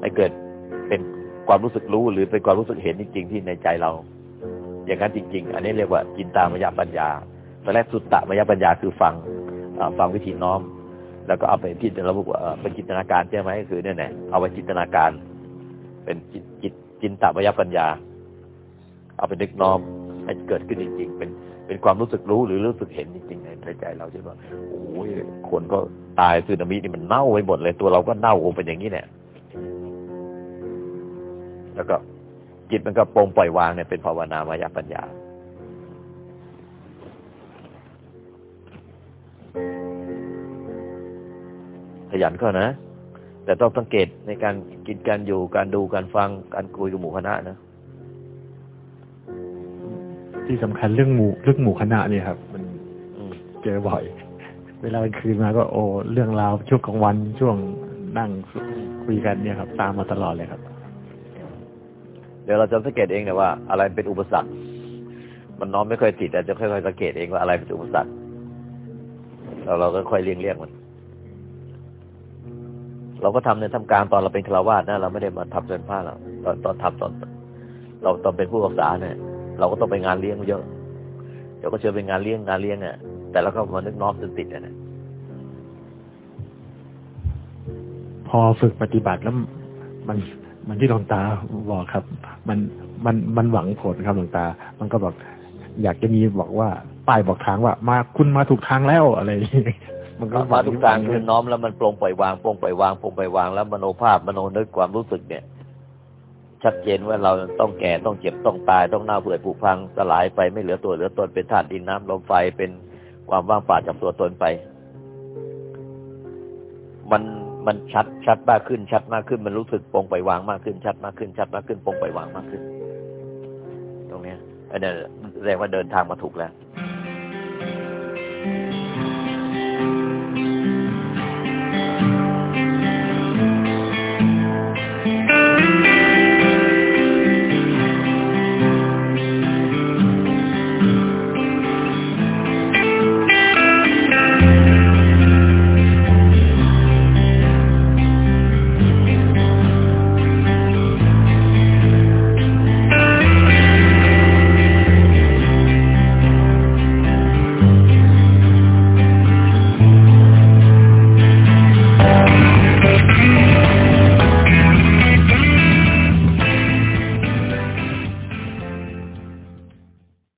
Speaker 3: ให้เกิดเป็นความรู้สึกรู้หรือเป็นความรู้สึกเห็นจริงๆที่ในใจเรา อย่างนั้นจริง ๆ อันนี้เรียกว่าจินตามยปัญญาตอนแรกสุตตมยปัญญาคือฟังฟังวิธีน้อม แล้วก็เอาไปที่เราบอกว่าเอ่อเป็นจินตนาการใช่ไหมก็คือเนี่ยแหละเอาไปจินตนาการ เป็นจิตจิตจินตมยปัญญา เอาไปนึกน้อมให้เกิดขึ้นจริง ๆ เป็นเป็นความรู้สึกรู้หรือรู้สึกเห็นจริงๆในใจเราใช่ไหมโอ้ยคนก็ตายสึนามินี่มันเน่าไปหมดเลยตัวเราก็เน่าโอเป็นอย่างนี้เนี่ยแล้วก็ จิตมันก็ปลงปล่อยวางเนี่ยเป็นภาวนามายปัญญา ขยันก็นะ แต่ต้องสังเกตในการกินการอยู่การดูการฟังการคุยกับหมู่คณะนะ
Speaker 2: ที่สำคัญเรื่องหมู่เรื่องหมู่คณะเนี่ยครับ มันเจอบ่อย เวลาคืนมาก็โอ้เรื่องราวช่วงกลางวันช่วงนั่งคุยกันเนี่ยครับ ตามมาตลอดเลยครับ
Speaker 3: เดี๋ยวเราจะสังเกตเองนะว่าอะไรเป็นอุปสรรค มันน้อมไม่ค่อยติดแต่จะค่อยๆสังเกตเองว่าอะไรเป็นอุปสรรคแล้วเราก็ค่อยเลี่ยงเลี่ยงมัน เราก็ทำในทำการตอนเราเป็นฆราวาสนะเราไม่ได้มาทำเป็นผ้าเราตอนตอนทำตอน เราตอนเป็นผู้รักษาเนี่ย เราก็ต้องไปงานเลี้ยงเยอะเดี๋ยวก็เชิญไปงานเลี้ยงงานเลี้ยงเนี่ยแต่แล้วก็มานึกน้อมจนติดเนี่ย
Speaker 2: พอฝึกปฏิบัติแล้วมัน มันที่หลวงตาบอกครับ มันมันมันหวังผลครับหลวงตา มันก็บอกอยากจะมีบอกว่าป้ายบอกทางว่า มาคุณมาถูกทางแล้วอะไรอย่างงี้มันก็
Speaker 3: มาทุกทางคือน้อมแล้วมันปรงปล่อยวางปรงปล่อยวางปรงปล่อยวางแล้วมโนภาพมโนนึกความรู้สึกเนี่ย ชัดเจนว่าเราต้องแก่ต้องเจ็บต้องตายต้องเน่าเปื่อยผุพังสลายไปไม่เหลือตัวเหลือตนเป็นธาตุดินน้ำลมไฟเป็นความว่างเปล่าจากตัวตนไป มัน มันชัดชัดมากขึ้นชัดมากขึ้น มันรู้สึกปรงปวางมากขึ้น ชัดมากขึ้น ชัดมากขึ้นปรงปวางมากขึ้น ตรงเนี้ยอันนี้แสดงว่าเดินทางมาถูกแล้ว